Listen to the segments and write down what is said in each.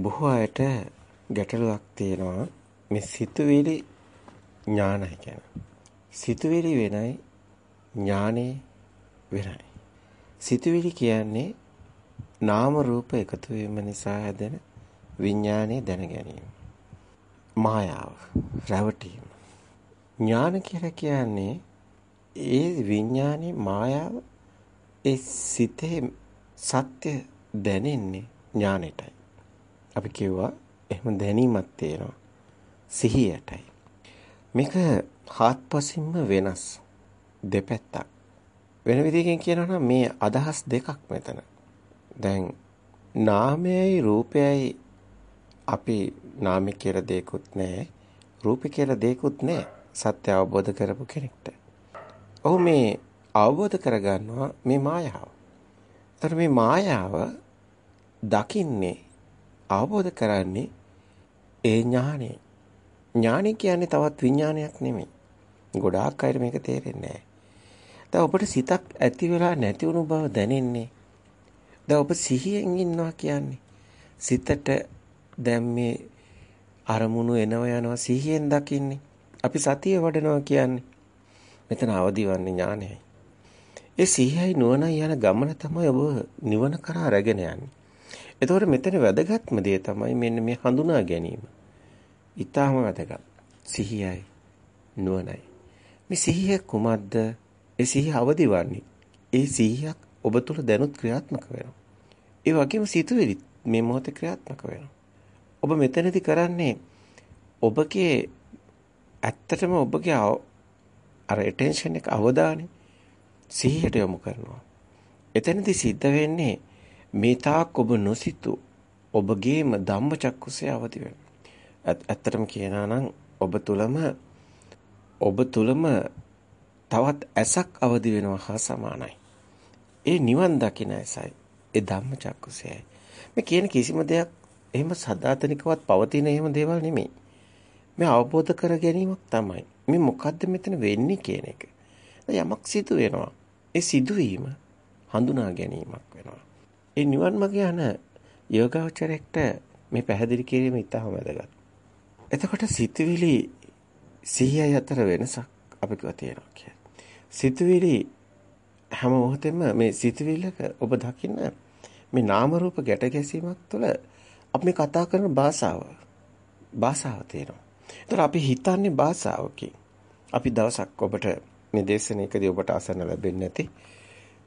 බොහෝ අයට ගැටලුවක් තියෙනවා මේ සිතුවිලි ඥානයි කියන. සිතුවිලි වෙනයි ඥානේ වෙනයි. සිතුවිලි කියන්නේ නාම රූප එකතු වීම නිසා හැදෙන විඥානයේ දැන ගැනීම. මායාව, රැවටීම. ඥාන කියලා කියන්නේ ඒ විඥානයේ මායාව ඒ සිතේ සත්‍ය දැනෙන්නේ ඥානෙටයි. අපි කිව්වා එහෙම දැනීමක් තියෙනවා. සිහියටයි. මේක හාත්පසින්ම වෙනස් දෙපැත්තක්. වෙන විදිහකින් කියනවා නම් මේ අදහස් දෙකක් මෙතන. දැන් නාමයයි රූපයයි අපි නාමය කියලා දෙයක්වත් නැහැ. රූපය කියලා දෙයක්වත් නැහැ. සත්‍ය අවබෝධ කරපු කෙනෙක්ට. ඔහු මේ අවබෝධ කරගන්නවා මේ මායාව. ඒතර මේ මායාව දකින්නේ අවබෝධ කරන්නේ ඒ ඥානෙ. ඥානෙ කියන්නේ තවත් විඥානයක් නෙමෙයි. ගොඩාක් අයට මේක තේරෙන්නේ නැහැ. දැන් ඔබට සිතක් ඇති වෙලා නැති වුණු බව දැනෙන්නේ. දැන් ඔබ සිහියෙන් ඉන්නවා කියන්නේ. සිතට දැන් මේ අරමුණු එනවා යනවා සිහියෙන් දකින්නේ. අපි සතිය වඩනවා කියන්නේ. මෙතන අවදිවන්නේ ඥානයයි. ඒ සිහියයි නුවණයි යන ගමන තමයි ඔබ නිවන කරා රැගෙන යන්නේ. එතකොට මෙතන වැදගත්ම දේ තමයි මෙන්න මේ හඳුනා ගැනීම. ඊටාම වැදගත්. සිහියයි නුවණයි. මේ සිහිය කුමක්ද? ඒ සිහිය අවදිවන්නේ. ඒ සිහියක් ඔබ තුල දැනුත් ක්‍රියාත්මක වෙනවා. ඒ වගේම සිතුවිලි මේ මොහොතේ ක්‍රියාත්මක වෙනවා. ඔබ මෙතනදී කරන්නේ ඔබගේ ඇත්තටම ඔබගේ අර ඇටෙන්ෂන් එක අවධානය සිහියට යොමු කරනවා. එතනදී සිද්ධ වෙන්නේ මේ තාක් ඔබ නොසිතු ඔබගේම ධම්මචක්කුසේ අවදි වෙනවා. ඇත්තටම කියනවා නම් ඔබ තුලම ඔබ තුලම තවත් ඇසක් අවදි වෙනවා හා සමානයි. ඒ නිවන් දකින ඇසයි. ඒ ධම්මචක්කුසයයි. මේ කියන කිසිම දෙයක් එහෙම සදාතනිකවත් පවතින එහෙම දේවල් නෙමෙයි. මේ අවබෝධ කර ගැනීමක් තමයි. මේ මොකද්ද මෙතන වෙන්නේ කියන එක. යමක් සිදු වෙනවා. ඒ සිදුවීම හඳුනා ගැනීමක් වෙනවා. ඒ නිවන් මාර්ග යන යෝගාවචරයට මේ පැහැදිලි කිරීම ඉතාම වැදගත්. එතකොට සිතුවිලි සිහිය අතර වෙනසක් අපි කිව්වා තියෙනවා කියන්නේ. සිතුවිලි හැම මොහොතෙම මේ සිතුවිල්ලක ඔබ දකින්න මේ නාම රූප ගැට ගැසීමක් තුළ අපි කතා කරන භාෂාව භාෂාව තියෙනවා. ඒතර අපි හිතන්නේ භාෂාවකින්. අපි දවසක් ඔබට මේ දේශනාවකදී ඔබට අසන්න ලැබෙන්නේ නැති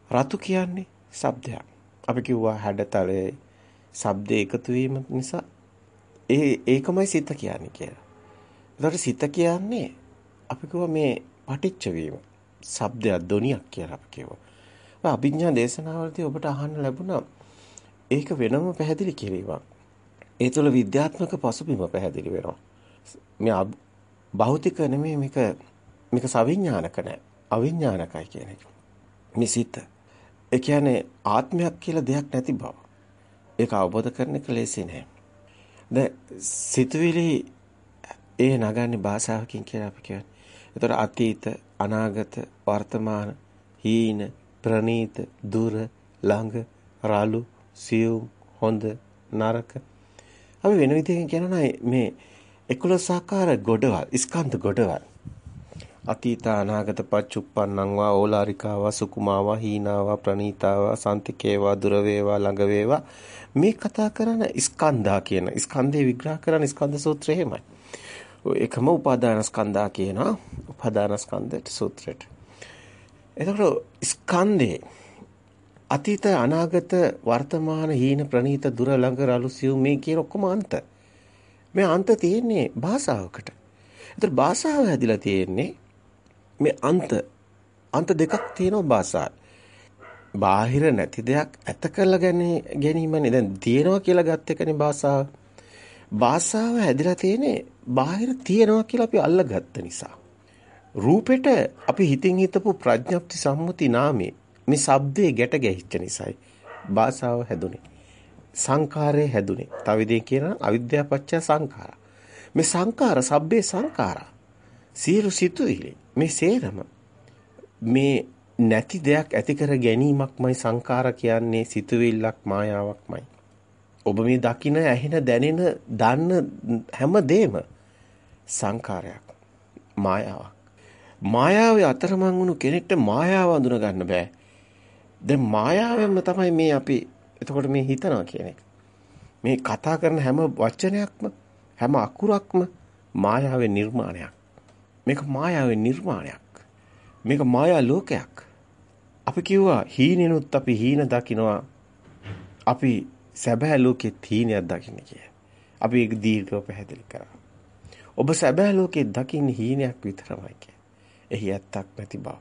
රතු කියන්නේ ශබ්දයක්. අපි කිව්වා හැඩතලයේ ශබ්ද එකතු වීම නිසා ඒ ඒකමයි සිත කියන්නේ කියලා. ඒතකොට සිත කියන්නේ අපි කිව්වා මේ පටිච්ච වීම. ශබ්දයක් ධොනියක් කියලා අපි කිව්වා. අභිඥා දේශනාවලදී ඔබට අහන්න ලැබුණා ඒක වෙනම පැහැදිලි කිරීමක්. ඒ තුළ විද්‍යාත්මක පසුබිම පැහැදිලි වෙනවා. මේ භෞතික නෙමෙයි මේක මේක සවිඥානික නෑ. අවිඥානිකයි කියන එක. මේ සිත ඒ කියන්නේ ආත්මයක් කියලා දෙයක් නැති බව. ඒක අවබෝධ කරගන්න එක ලේසි නෑ. දැන් සිතුවිලි ඒ නගන්නේ භාෂාවකින් කියලා අපි කියන්නේ. ඒතර අතීත, අනාගත, වර්තමාන, හීන, ප්‍රනීත, දුර, ළඟ, රළු, සියුම්, හොඳ, නරක. අපි වෙන විදිහකින් කියනවා මේ 11 ආකාර ගොඩවල්, ස්කන්ධ ගොඩවල්. අතීත අනාගත පච්චුප්පන්නං වා ඕලාරිකාවා සුකුමාවා හීනාවා ප්‍රනීතාවා සන්තිකේවා දුර වේවා ළඟ වේවා මේ කතා කරන ස්කන්ධා කියන ස්කන්ධේ විග්‍රහ කරන ස්කන්ධ සූත්‍රය එහෙමයි. ඒකම උපාදාන ස්කන්ධා කියන උපාදාන ස්කන්ධයට සූත්‍රයට. එතකොට ස්කන්ධේ අතීත අනාගත වර්තමාන හීන ප්‍රනීත දුර ළඟ රළු සිව් මේ කියන ඔක්කොම අන්ත. මේ අන්ත තියෙන්නේ භාෂාවකට. ඒතර භාෂාව හැදිලා තියෙන්නේ මේ අන්ත අන්ත දෙකක් තියෙනවා භාෂාව. බාහිර නැති දෙයක් ඇත කරලා ගැනීමනේ දැන් තියෙනවා කියලා ගත්ත එකනේ භාෂාව. භාෂාව හැදිලා තියෙන්නේ බාහිර තියෙනවා කියලා අපි අල්ලගත්ත නිසා. රූපෙට අපි හිතින් හිතපු ප්‍රඥප්ති සම්මුති නාමයේ මේ shabdේ ගැට ගැහිච්ච නිසායි භාෂාව හැදුනේ. සංකාරය හැදුනේ. තව විදිහකින් කියනවා අවිද්‍යාපච්චය සංඛාරා. මේ සංඛාර සබ්බේ සංඛාරා. සියලු සිතුවිලි මේ සේරම මේ නැති දෙයක් ඇති කර ගැනීමක්මයි සංඛාර කියන්නේ සිතුවිල්ලක් මායාවක්මයි. ඔබ මේ දකින ඇහෙන දැනෙන දන්න හැම දෙම සංකාරයක් මායාවක්. මායාවේ අතරමං වුණු කෙනෙක්ට මායාව අඳුන ගන්න බෑ. දැන් මායාවෙන්ම තමයි මේ අපි එතකොට මේ හිතනවා කියන එක. මේ කතා කරන හැම වචනයක්ම හැම අකුරක්ම මායාවේ නිර්මාණයක්. මේක මායාවේ නිර්මාණයක්. මේක මායා ලෝකයක්. අපි කිව්වා හීනෙනුත් අපි හීන දකිනවා. අපි සැබෑ ලෝකෙත් හීනයක් දකින්න කියලා. අපි ඒක දීර්ඝව පැහැදිලි කරා. ඔබ සැබෑ ලෝකෙ දකින්නේ හීනයක් විතරමයි කිය. එහි ඇත්තක් නැති බව.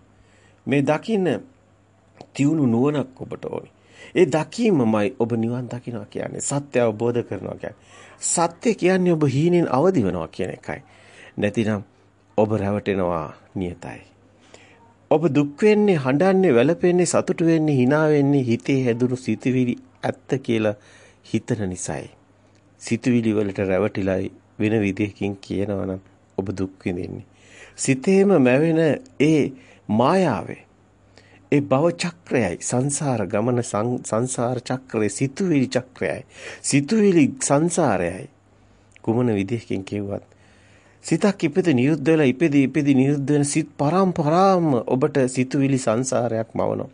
මේ දකින්න තියුණු නුවණක් ඔබට ඕනි. ඒ දකීමමයි ඔබ නිවන් දකින්නවා කියන්නේ. සත්‍ය අවබෝධ කරනවා කියන්නේ. සත්‍ය කියන්නේ ඔබ හීනෙන් අවදි වෙනවා කියන එකයි. නැතිනම් ඔබ රැවටෙනවා නියතයි. ඔබ දුක් වෙන්නේ, හඬන්නේ, වැළපෙන්නේ, සතුටු වෙන්නේ, hina වෙන්නේ හිතේ හැදුණු සිතුවිලි ඇත්ත කියලා හිතන නිසායි. සිතුවිලි වලට රැවටිලායි වෙන විදිහකින් කියනවා නම් ඔබ දුක් විඳින්නේ. සිතේම මැවෙන ඒ මායාවේ ඒ භව චක්‍රයයි සංසාර ගමන සංසාර චක්‍රයේ සිතුවිලි චක්‍රයයි සිතුවිලි සංසාරයයි කුමන විදිහකින් කිව්වත් සිතක් ඉපද නිරුද්ධ වෙලා ඉපදී ඉපදී නිරුද්ධ වෙන සිත් පරම්පරාවම ඔබට සිතුවිලි සංසාරයක් මවනවා.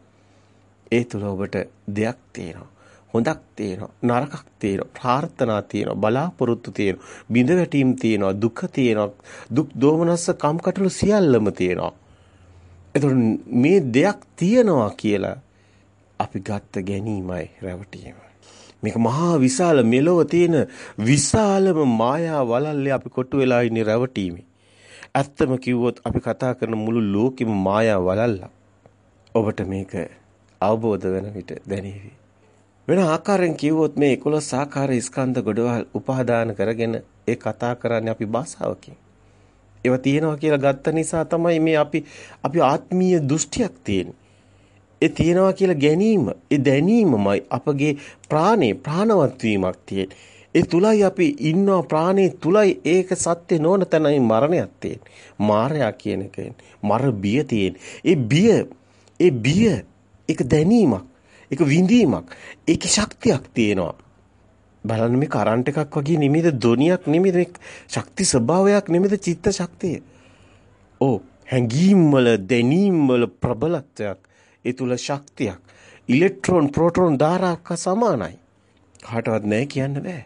ඒ තුල ඔබට දෙයක් තියෙනවා හොඳක් තියෙනවා නරකක් තියෙනවා ප්‍රාර්ථනා තියෙනවා බලාපොරොත්තු තියෙනවා බිඳ වැටීම් තියෙනවා දුක තියෙනවා දුක් දෝමනස්ස කම්කටොළු සියල්ලම තියෙනවා එතකොට මේ දෙයක් තියනවා කියලා අපි ගත්ත ගැනීමයි රැවටීම. මේක මහා විශාල මෙලොව තියෙන විශාලම මායා වලල්ලේ අපි කොටු වෙලා ඉන්නේ රැවටීමේ. ඇත්තම කිව්වොත් අපි කතා කරන මුළු ලෝකෙම මායා වලල්ල. ඔබට මේක අවබෝධ වෙන විට දැනේවි. වෙන ආකාරයෙන් කිව්වොත් මේ 11 ආකාර ස්කන්ධ ගොඩවල් උපාදාන කරගෙන ඒ කතා කරන්නේ අපි භාෂාවකින්. ඒවා තියෙනවා කියලා ගත්ත නිසා තමයි මේ අපි අපි ආත්මීය දෘෂ්ටියක් තියෙන්නේ. ඒ තියෙනවා කියලා ගැනීම, ඒ දැනීමමයි අපගේ ප්‍රාණේ ප්‍රාණවත් වීමක් තියෙන්නේ. ඒ තුලයි අපි ඉන්නවා ප්‍රාණේ තුලයි ඒක සත්‍ය නොවන තැනයි මරණයක් තියෙන්නේ. මායя කියන එක මර බිය තියෙන්නේ. ඒ බිය ඒ බිය ඒක දැනීමක්. ඒක විඳීමක්. ඒකේ ශක්තියක් තියෙනවා. බලන්න මේ කරන්ට් එකක් වගේ නෙමෙයිද ධොනියක් නෙමෙයිද මේ ශක්ති ස්වභාවයක් නෙමෙයිද චිත්ත ශක්තිය. ඕ හැඟීම් වල දැනීම් වල ප්‍රබලත්වයක් ඒ තුල ශක්තියක්. ඉලෙක්ට්‍රෝන ප්‍රෝටෝන ධාරාවක සමානයි. කාටවත් නැහැ කියන්න බෑ.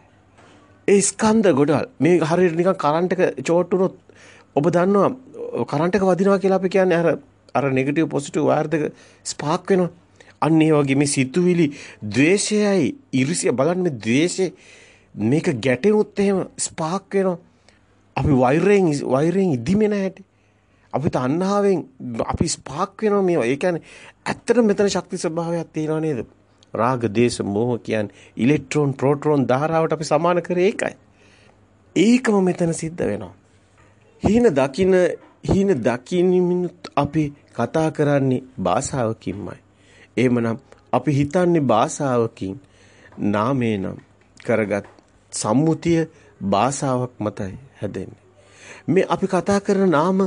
ඒ ස්කන්ධ ගොඩවල් මේ හරියට නිකන් කරන්ට් එක චෝට් වුණොත් ඔබ දන්නවා කරන්ට් එක වදිනවා කියලා අපි කියන්නේ අර අර නෙගටිව් පොසිටිව් වයර් දෙක ස්පාක් වෙනවා. අන්න ඒ වගේ මේ සිතුවිලි ද්වේෂයයි ඉරිසිය බලන්න මේ ද්වේෂේ මේක ගැටෙනොත් එහෙම ස්පාක් වෙනවා. අපි වෛරයෙන් වෛරයෙන් ඉදිමෙන හැටි. අපි තණ්හාවෙන් අපි ස්පාක් වෙනවා මේවා. ඒ කියන්නේ ඇත්තටම මෙතන ශක්ති ස්වභාවයක් තියෙනව නේද? රාග, දේශ, මෝහ කියන්නේ ඉලෙක්ට්‍රෝන, ප්‍රෝටෝන ධාරාවට අපි සමාන කරේ ඒකයි. ඒකම මෙතන සිද්ධ වෙනවා. හීන දකින්න හීන දකින්නමිනුත් අපි කතා කරන්නේ භාෂාවකින්මයි. එහෙමනම් අපි හිතන්නේ භාෂාවකින් නාමේ නම් කරගත් සම්මුතිය භාෂාවක් මතයි හැදෙන්නේ. මේ අපි කතා කරන නාම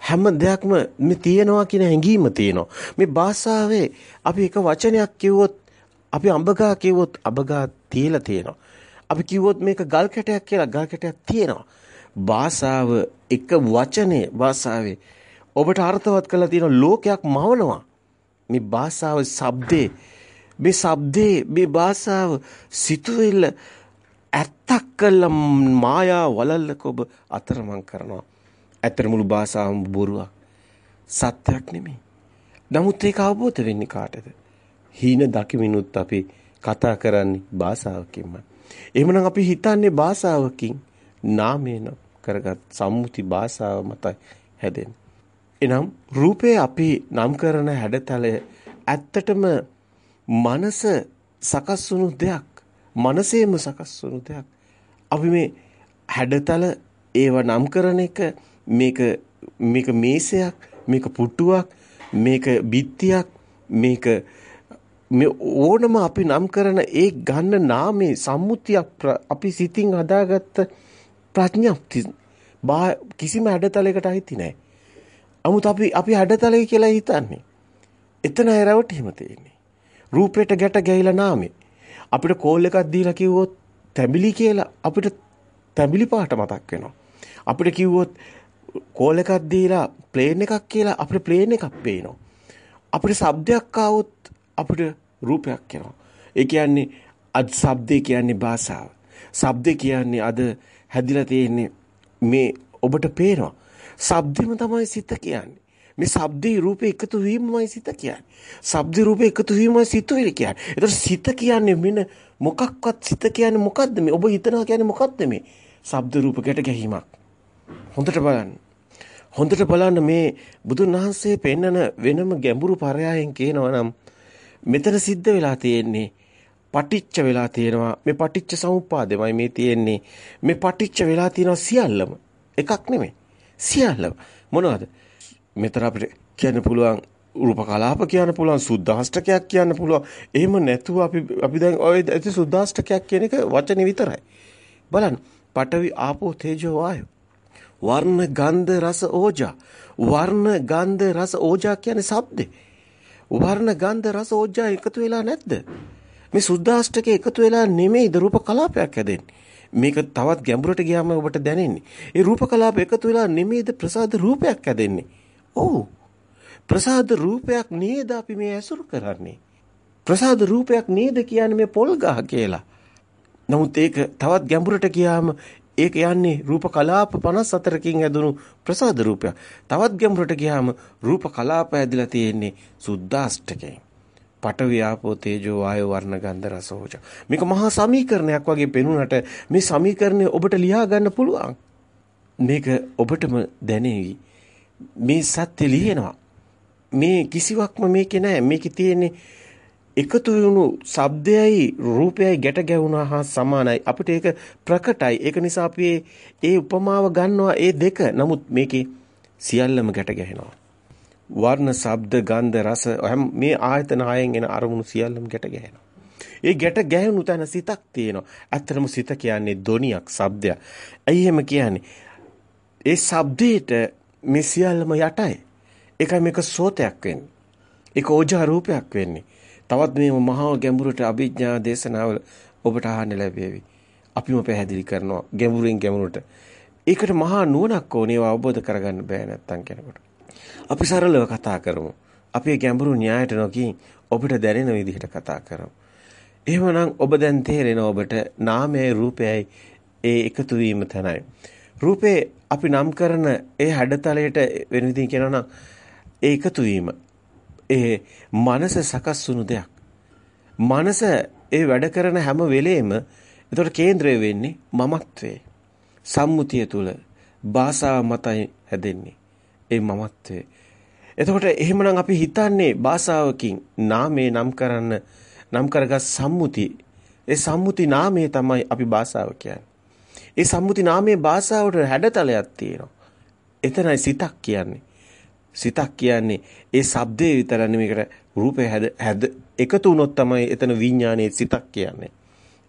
හැම දෙයක්ම මේ තියෙනවා කියන හැඟීම තියෙනවා. මේ භාෂාවේ අපි එක වචනයක් කිව්වොත් අපි අඹගා කිව්වොත් අඹගා තියලා තියෙනවා. අපි කිව්වොත් මේක ගල් කැටයක් කියලා ගල් කැටයක් තියෙනවා. භාෂාව එක වචනේ භාෂාවේ ඔබට අර්ථවත් කරලා තියෙන ලෝකයක් මවනවා. මේ භාෂාව ශබ්දේ මේ ශබ්දේ මේ භාෂාව සිතුවිල්ල ඇත්තක් කළ මායා වලල්ලක ඔබ අතරමං කරනවා. ඇත්තට මුළු භාෂාවම බොරුවක්. සත්‍යයක් නෙමෙයි. නමුත් ඒක අවබෝධ වෙන්නේ කාටද? හීන දකිමිනුත් අපි කතා කරන්නේ භාෂාවකින්මයි. එහෙමනම් අපි හිතන්නේ භාෂාවකින් නාමයෙන් කරගත් සම්මුති භාෂාව මතයි හැදෙන්නේ. එනම් රූපේ අපි නම් කරන හැඩතලය ඇත්තටම මනස සකස් වුණු දෙයක්. මනසේම සකස් වුණු දෙයක්. අපි මේ හැඩතල ඒව නම් කරන එක මේක මේක මේසයක් මේක පුටුවක් මේක බිත්තියක් මේක මේ ඕනම අපි නම් කරන ඒ ගන්න නාමේ සම්මුතියක් අපි සිතින් හදාගත්ත ප්‍රඥප්ති කිසිම හැඩතලයකට අයිති නැහැ. 아무ත් අපි අපි හැඩතලයි කියලා හිතන්නේ. එතන රැවටීම තියෙන්නේ. රූපයට ගැට ගැහිලා නාමේ. අපිට කෝල් එකක් දීලා කිව්වොත් තැඹිලි කියලා අපිට තැඹිලි පාට මතක් වෙනවා. අපිට කිව්වොත් කෝල් එකක් දීලා ප්ලේන් එකක් කියලා අපිට ප්ලේන් එකක් පේනවා. අපිට ශබ්දයක් ආවොත් අපිට රූපයක් එනවා. ඒ කියන්නේ අද ශබ්දේ කියන්නේ භාෂාව. ශබ්දේ කියන්නේ අද හැදිලා තියෙන්නේ මේ ඔබට පේනවා. ශබ්දෙම තමයි සිත කියන්නේ. මේ ශබ්දේ රූපේ එකතු වීමමයි සිත කියන්නේ. ශබ්ද රූපේ එකතු වීමමයි සිතුවිලි කියන්නේ. ඒතර සිත කියන්නේ මෙන්න මොකක්වත් සිත කියන්නේ මොකද්ද මේ? ඔබ හිතනවා කියන්නේ මොකද්ද මේ? ශබ්ද රූප ගැට ගැහිමක්. හොඳට බලන්න. හොඳට බලන්න මේ බුදුන් වහන්සේ පෙන්නන වෙනම ගැඹුරු පරයයන් කියනවා නම් මෙතන සිද්ධ වෙලා තියෙන්නේ පටිච්ච වෙලා තියෙනවා. මේ පටිච්ච සමුප්පාදෙමයි මේ තියෙන්නේ. මේ පටිච්ච වෙලා තියෙනවා සියල්ලම. එකක් නෙමෙයි. සියල්ලම. මොනවද? මෙතන අපිට කියන්න පුළුවන් රූප කලාප කියන්න පුළුවන් සුද්ධාෂ්ටකයක් කියන්න පුළුවන්. එහෙම නැතුව අපි අපි දැන් ඔය ඇති සුද්ධාෂ්ටකයක් කියන එක වචනේ විතරයි. බලන්න. පඨවි ආපෝ තේජෝ වායෝ. වර්ණ ගන්ධ රස ඕජා. වර්ණ ගන්ධ රස ඕජා කියන්නේ ශබ්දේ. වර්ණ ගන්ධ රස ඕජා එකතු වෙලා නැද්ද? මේ සුද්ධාෂ්ටකේ එකතු වෙලා නෙමෙයිද රූප කලාපයක් හැදෙන්නේ? මේක තවත් ගැඹුරට ගියාම ඔබට දැනෙන්නේ. ඒ රූප කලාප එකතු වෙලා නෙමෙයිද ප්‍රසාද රූපයක් හැදෙන්නේ? ඔව්. ප්‍රසාද රූපයක් නේද අපි මේ ඇසුරු කරන්නේ? ප්‍රසාද රූපයක් නේද කියන්නේ මේ පොල් ගහ කියලා. නමුත් ඒක තවත් ගැඹුරට ගියාම ඒක යන්නේ රූප කලාප 54කින් හැදුණු ප්‍රසාද රූපයක්. තවත් ගැඹුරට ගියාම රූප කලාප ඇදලා තියෙන්නේ සුද්දාෂ්ටකයෙන්. පඨවි ආපෝ තේජෝ වායෝ වර්ණ ගන්ධ රස ඕජ. මේක මහා සමීකරණයක් වගේ පෙනුනට මේ සමීකරණය ඔබට ලියා ගන්න පුළුවන්. මේක ඔබටම දැනේවි. මේ සත්‍ය ලියනවා. මේ කිසිවක්ම මේකේ නැහැ. මේකේ තියෙන්නේ එකතු වුණු ශබ්දයයි රූපයයි ගැට ගැහුණා හා සමානයි. අපිට ඒක ප්‍රකටයි. ඒක නිසා අපි ඒ උපමාව ගන්නවා ඒ දෙක. නමුත් මේකේ සියල්ලම ගැට ගැහෙනවා. වර්ණ, ශබ්ද, ගන්ධ, රස මේ ආයතන හයෙන් එන අරමුණු සියල්ලම ගැට ගැහෙනවා. ඒ ගැට ගැහුණු තැන සිතක් තියෙනවා. ඇත්තටම සිත කියන්නේ ධොනියක්, ශබ්දයක්. ඇයි එහෙම කියන්නේ? ඒ ශබ්දේට මේ සියල්ලම යටයි. ඒකයි මේක සෝතයක් වෙන්නේ. ඒක ඕජා රූපයක් වෙන්නේ. තවත් මේ මහා ගැඹුරට අභිඥා දේශනාවල ඔබට අහන්න ලැබෙවි. අපිම පැහැදිලි කරනවා ගැඹුරින් ගැඹුරට. ඒකට මහා නුවණක් ඕනේ ඒවා අවබෝධ කරගන්න බෑ නැත්තම් කෙනෙකුට. අපි සරලව කතා කරමු. අපි ගැඹුරු න්‍යායට නොකින් ඔබට දැනෙන විදිහට කතා කරමු. එහෙමනම් ඔබ දැන් තේරෙන ඔබට නාමයයි රූපයයි ඒ එකතු වීම තැනයි. රූපේ අපි නම් කරන ඒ හැඩතලයට වෙන විදිහින් කියනවා නම් ඒ එකතු වීම ඒ මනස සකස් වුණු දෙයක්. මනස ඒ වැඩ කරන හැම වෙලෙම එතකොට කේන්ද්‍රය වෙන්නේ මමත්වයේ. සම්මුතිය තුල භාෂාව මතයි හැදෙන්නේ. ඒ මමත්වයේ. එතකොට එහෙමනම් අපි හිතන්නේ භාෂාවකින් නාමේ නම් කරන්න නම් කරගත් සම්මුති. ඒ සම්මුති නාමයේ තමයි අපි භාෂාව කියන්නේ. ඒ සම්මුති නාමයේ භාෂාවට හැඩතලයක් තියෙනවා. එතනයි සිතක් කියන්නේ. සිතක් කියන්නේ ඒ ශබ්දේ විතර නෙමෙයිකට රූපේ හැද හැද එකතු වුණොත් තමයි එතන විඥානයේ සිතක් කියන්නේ.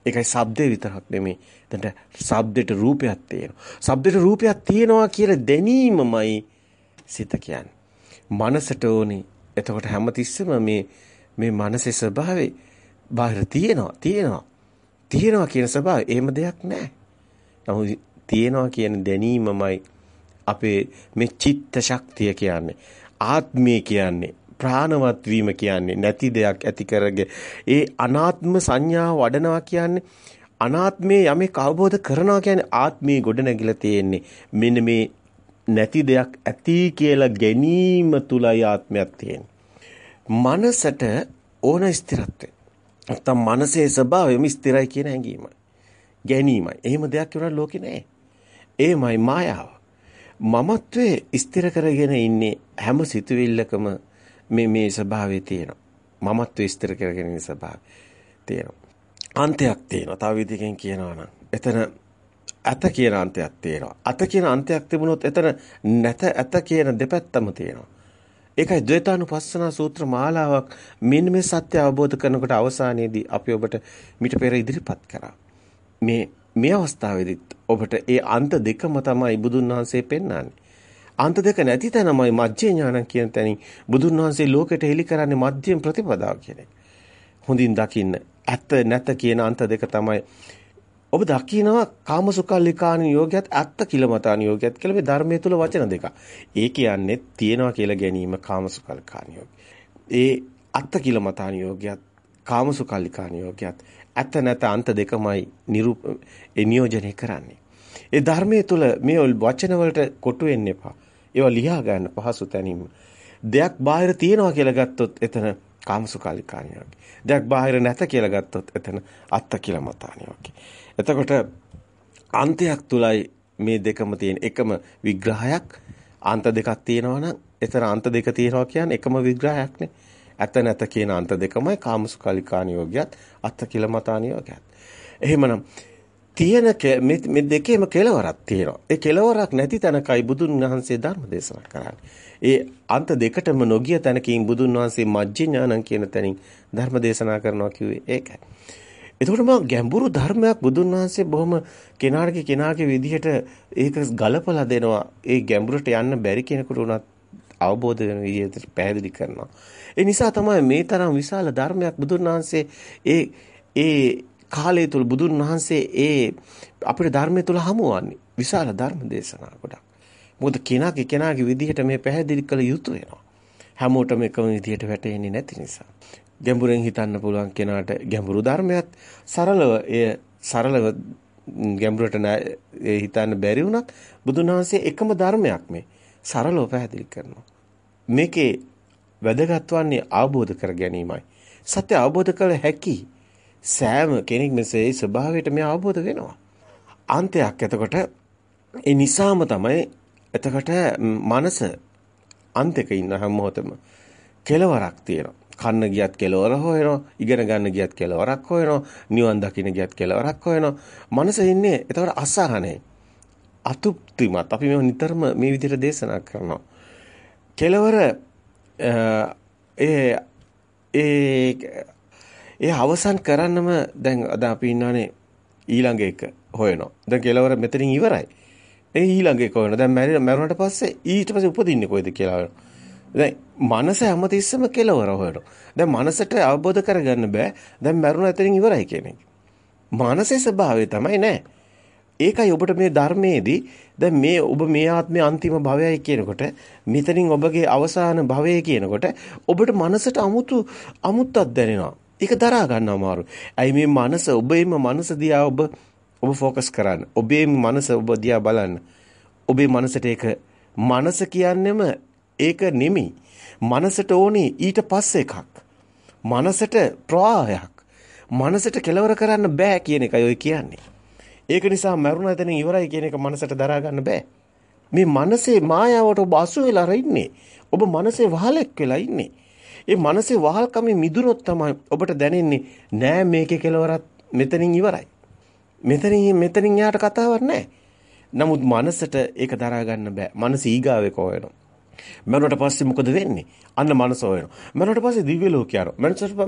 ඒකයි ශබ්දේ විතරක් නෙමෙයි. එතනට ශබ්දෙට රූපයක් තියෙනවා. ශබ්දෙට රූපයක් තියෙනවා කියලා දැනීමමයි සිත කියන්නේ. මනසට ඕනේ. එතකොට හැමතිස්සෙම මේ මේ මනසේ ස්වභාවය බාහිර තියෙනවා තියෙනවා තියෙනවා කියන ස්වභාවය එහෙම දෙයක් නැහැ. නමුත් තියෙනවා කියන දැනීමමයි අපේ මේ චිත්ත ශක්තිය කියන්නේ. ආත්මය කියන්නේ ප්‍රාණවත් වීම කියන්නේ නැති දෙයක් ඇති කරගේ ඒ අනාත්ම සංඥාව වඩනවා කියන්නේ අනාත්මයේ යමෙක් අවබෝධ කරනවා කියන්නේ ආත්මයේ ගොඩ නැගිලා තියෙන්නේ. මෙන්න මේ නැති දෙයක් ඇති කියලා ගැනීම තුලයි ආත්මයක් තියෙන්නේ. මනසට ඕන ස්ථිරත්වය. නැත්තම් මනසේ ස්වභාවයම ස්ථිරයි කියන හැඟීමයි. ගැනීමයි. එහෙම දෙයක් වෙනවා ලෝකේ නැහැ ඒමයි මායාව. මමත්වයේ ස්ථිර කරගෙන ඉන්නේ හැම සිතුවිල්ලකම මේ මේ ස්වභාවය තියෙනවා. මමත්වයේ ස්ථිර කරගෙන ඉන්න ස්වභාවය තියෙනවා. අන්තයක් තියෙනවා. තව විදිහකින් කියනවා නම් එතන අත කියන අන්තයක් තියෙනවා. අත කියන අන්තයක් තිබුණොත් එතන නැත ඇත කියන දෙපැත්තම තියෙනවා. ඒකයි ද්වේතානුපස්සනා සූත්‍ර මාලාවක් මෙන්න මේ සත්‍ය අවබෝධ කරනකොට අවසානයේදී අපි ඔබට මිට පෙර ඉදිරිපත් කරා. මේ මේ අවස්ථාවේදීත් ඔබට ඒ අන්ත දෙකම තමයි බුදුන් වහන්සේ පෙන්වන්නේ. අන්ත දෙක නැති තැනමයි මජ්ජේ ඥානං කියන තැනින් බුදුන් වහන්සේ ලෝකෙට හෙළි කරන්නේ මධ්‍යම ප්‍රතිපදාව කියන එක. හොඳින් දකින්න. ඇත්ත නැත කියන අන්ත දෙක තමයි ඔබ දකිනවා කාමසුකල්ලිකාන යෝගයත් අත්ත කිලමතාන යෝගයත් කියලා මේ ධර්මයේ තුල වචන දෙක. ඒ කියන්නේ තියනවා කියලා ගැනීම කාමසුකල්ලිකාන යෝගය. ඒ අත්ත කිලමතාන යෝගයත් කාමසුකල්ලිකාන යෝගයත් ඇත්ත නැත අන්ත දෙකමයි නිරූප නියෝජනය කරන්නේ. ඒ ධර්මයේ තුල මේ වචන වලට කොටු වෙන්න එපා. ඒවා ලියා ගන්න පහසු තැනින්ම. දෙයක් බාහිර තියනවා කියලා ගත්තොත් එතන කාමසුකල්ලිකාන යෝගය. දෙයක් බාහිර නැත කියලා ගත්තොත් එතන අත්ත කිලමතාන යෝගය. එතකොට අන්තයක් තුලයි මේ දෙකම තියෙන එකම විග්‍රහයක් අන්ත දෙකක් තියෙනවා නම් එතන අන්ත දෙක තියෙනවා කියන්නේ එකම විග්‍රහයක්නේ. ඇත නැත කියන අන්ත දෙකමයි කාමසුකලිකාන යෝගයත් අත්ත කිලමතාන යෝගයත්. එහෙමනම් තියෙන මේ දෙකේම කෙලවරක් තියෙනවා. ඒ කෙලවරක් නැති තැනකයි බුදුන් වහන්සේ ධර්ම දේශනා කරන්නේ. ඒ අන්ත දෙකටම නොගිය තැනකින් බුදුන් වහන්සේ මජ්ජ ඥානං කියන තැනින් ධර්ම දේශනා කරනවා කිව්වේ ඒකයි. එතකොට මම ගැඹුරු ධර්මයක් බුදුන් වහන්සේ බොහොම කෙනාගේ කෙනාගේ විදිහට ඒක ගලපලා දෙනවා. ඒ ගැඹුරට යන්න බැරි කෙනෙකුට උනත් අවබෝධ වෙන විදිහට පැහැදිලි කරනවා. ඒ නිසා තමයි මේ තරම් විශාල ධර්මයක් බුදුන් වහන්සේ ඒ ඒ කාලය තුල බුදුන් වහන්සේ ඒ අපේ ධර්මය තුල හමුවන්නේ. විශාල ධර්ම දේශනා ගොඩක්. මොකද කෙනාගේ කෙනාගේ විදිහට මේ පැහැදිලි කළ යුතු වෙනවා. හැමෝටම එකම විදිහට වැටෙන්නේ නැති නිසා. ගැඹුරෙන් හිතන්න පුළුවන් කෙනාට ගැඹුරු ධර්මයක් සරලව එය සරලව ගැඹුරට හිතන්න බැරි වුණත් බුදුන් වහන්සේ එකම ධර්මයක් මේ සරලව පැහැදිලි කරනවා. මේකේ වැදගත් වන්නේ අවබෝධ කර ගැනීමයි. සත්‍ය අවබෝධ කළ හැකි සෑම කෙනෙක් මෙසේ ස්වභාවයට මේ අවබෝධ වෙනවා. අන්තයක් එතකොට ඒ නිසාම තමයි එතකොට මනස අන්තක ඉන්න හැම මොහොතම කෙලවරක් තියෙනවා. කන්න ගියත් කෙලවර හොයනවා, ඉගෙන ගන්න ගියත් කෙලවරක් හොයනවා, නිවන් දකින්න ගියත් කෙලවරක් හොයනවා. මනස ඉන්නේ එතකොට අසහනේ. අතුප්තිමත්. අපි මේ නිතරම මේ විදිහට දේශනා කරනවා. කෙලවර ඒ ඒ ඒ අවසන් කරන්නම දැන් අද අපි ඉන්නනේ ඊළඟ එක හොයනවා. දැන් කෙලවර මෙතනින් ඉවරයි. ඒ ඊළඟ එක හොයනවා. දැන් මැරුණාට පස්සේ ඊට පස්සේ උපදින්නේ කොයිද කියලා දැන් මනස හැමතිස්සෙම කෙලවර හොයනවා. දැන් මනසට අවබෝධ කරගන්න බෑ. දැන් මරුණ එතනින් ඉවරයි කියන එක. මානසික ස්වභාවය තමයි නෑ. ඒකයි ඔබට මේ ධර්මයේදී දැන් මේ ඔබ මේ ආත්මේ අන්තිම භවයයි කියනකොට මෙතනින් ඔබගේ අවසාන භවය කියනකොට ඔබට මනසට අමුතු අමුත්තක් දැනෙනවා. ඒක දරා ගන්න අමාරු. ඇයි මේ මනස ඔබේම මනස දිහා ඔබ ඔබ ફોકસ කරන්න. ඔබේම මනස ඔබ දිහා බලන්න. ඔබේ මනසට ඒක මනස කියන්නේම ඒක නෙමෙයි. මනසට ඕනේ ඊට පස්සේ එකක්. මනසට ප්‍රවාහයක්. මනසට කෙලවර කරන්න බෑ කියන එකයි ඔය කියන්නේ. ඒක නිසා මරුණ එතන ඉවරයි කියන එක මනසට දරා ගන්න බෑ. මේ මනසේ මායාවට ඔබ අසු වෙලා ඉන්නේ. ඔබ මනසේ වහලෙක් වෙලා ඉන්නේ. ඒ මනසේ වහල්කමේ මිදුනොත් තමයි ඔබට දැනෙන්නේ නෑ මේකේ කෙලවරත් මෙතනින් ඉවරයි. මෙතනින් මෙතනින් යාට කතාවක් නෑ. නමුත් මනසට ඒක දරා ගන්න බෑ. මනස ඊගාවේ කොහෙනවා. මරුණට පස්සේ මොකද වෙන්නේ? අන්න මනස හොයනවා. මරුණට පස්සේ දිව්‍ය ලෝක යනවා.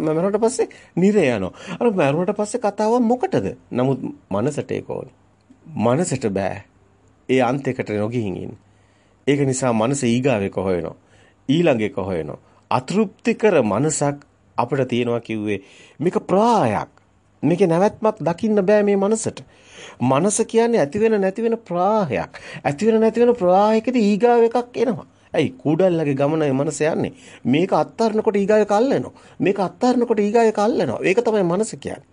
මරුණට පස්සේ නිරය යනවා. අර මරුණට පස්සේ කතාව මොකටද? නමුත් මනසට ඒක ඕනේ. මනසට බෑ. ඒ අන්තයකට නොගිහින් ඉන්න. ඒක නිසා මනස ඊගාවෙක හොයනවා. ඊළඟ එක හොයනවා. අතෘප්තිකර මනසක් අපිට තියෙනවා කිව්වේ මේක ප්‍රායක්. මේකේ නැවැත්මක් දකින්න බෑ මේ මනසට. මනස කියන්නේ ඇති වෙන නැති වෙන ප්‍රාහයක්. ඇති වෙන නැති වෙන ප්‍රාහයකදී ඊගාව එකක් එනවා. ඇයි කූඩල්ලගේ ගමනයි මනස යන්නේ. මේක අත්හරිනකොට ඊගාය කල්ලනවා. මේක අත්හරිනකොට ඊගාය කල්ලනවා. ඒක තමයි මනස කියන්නේ.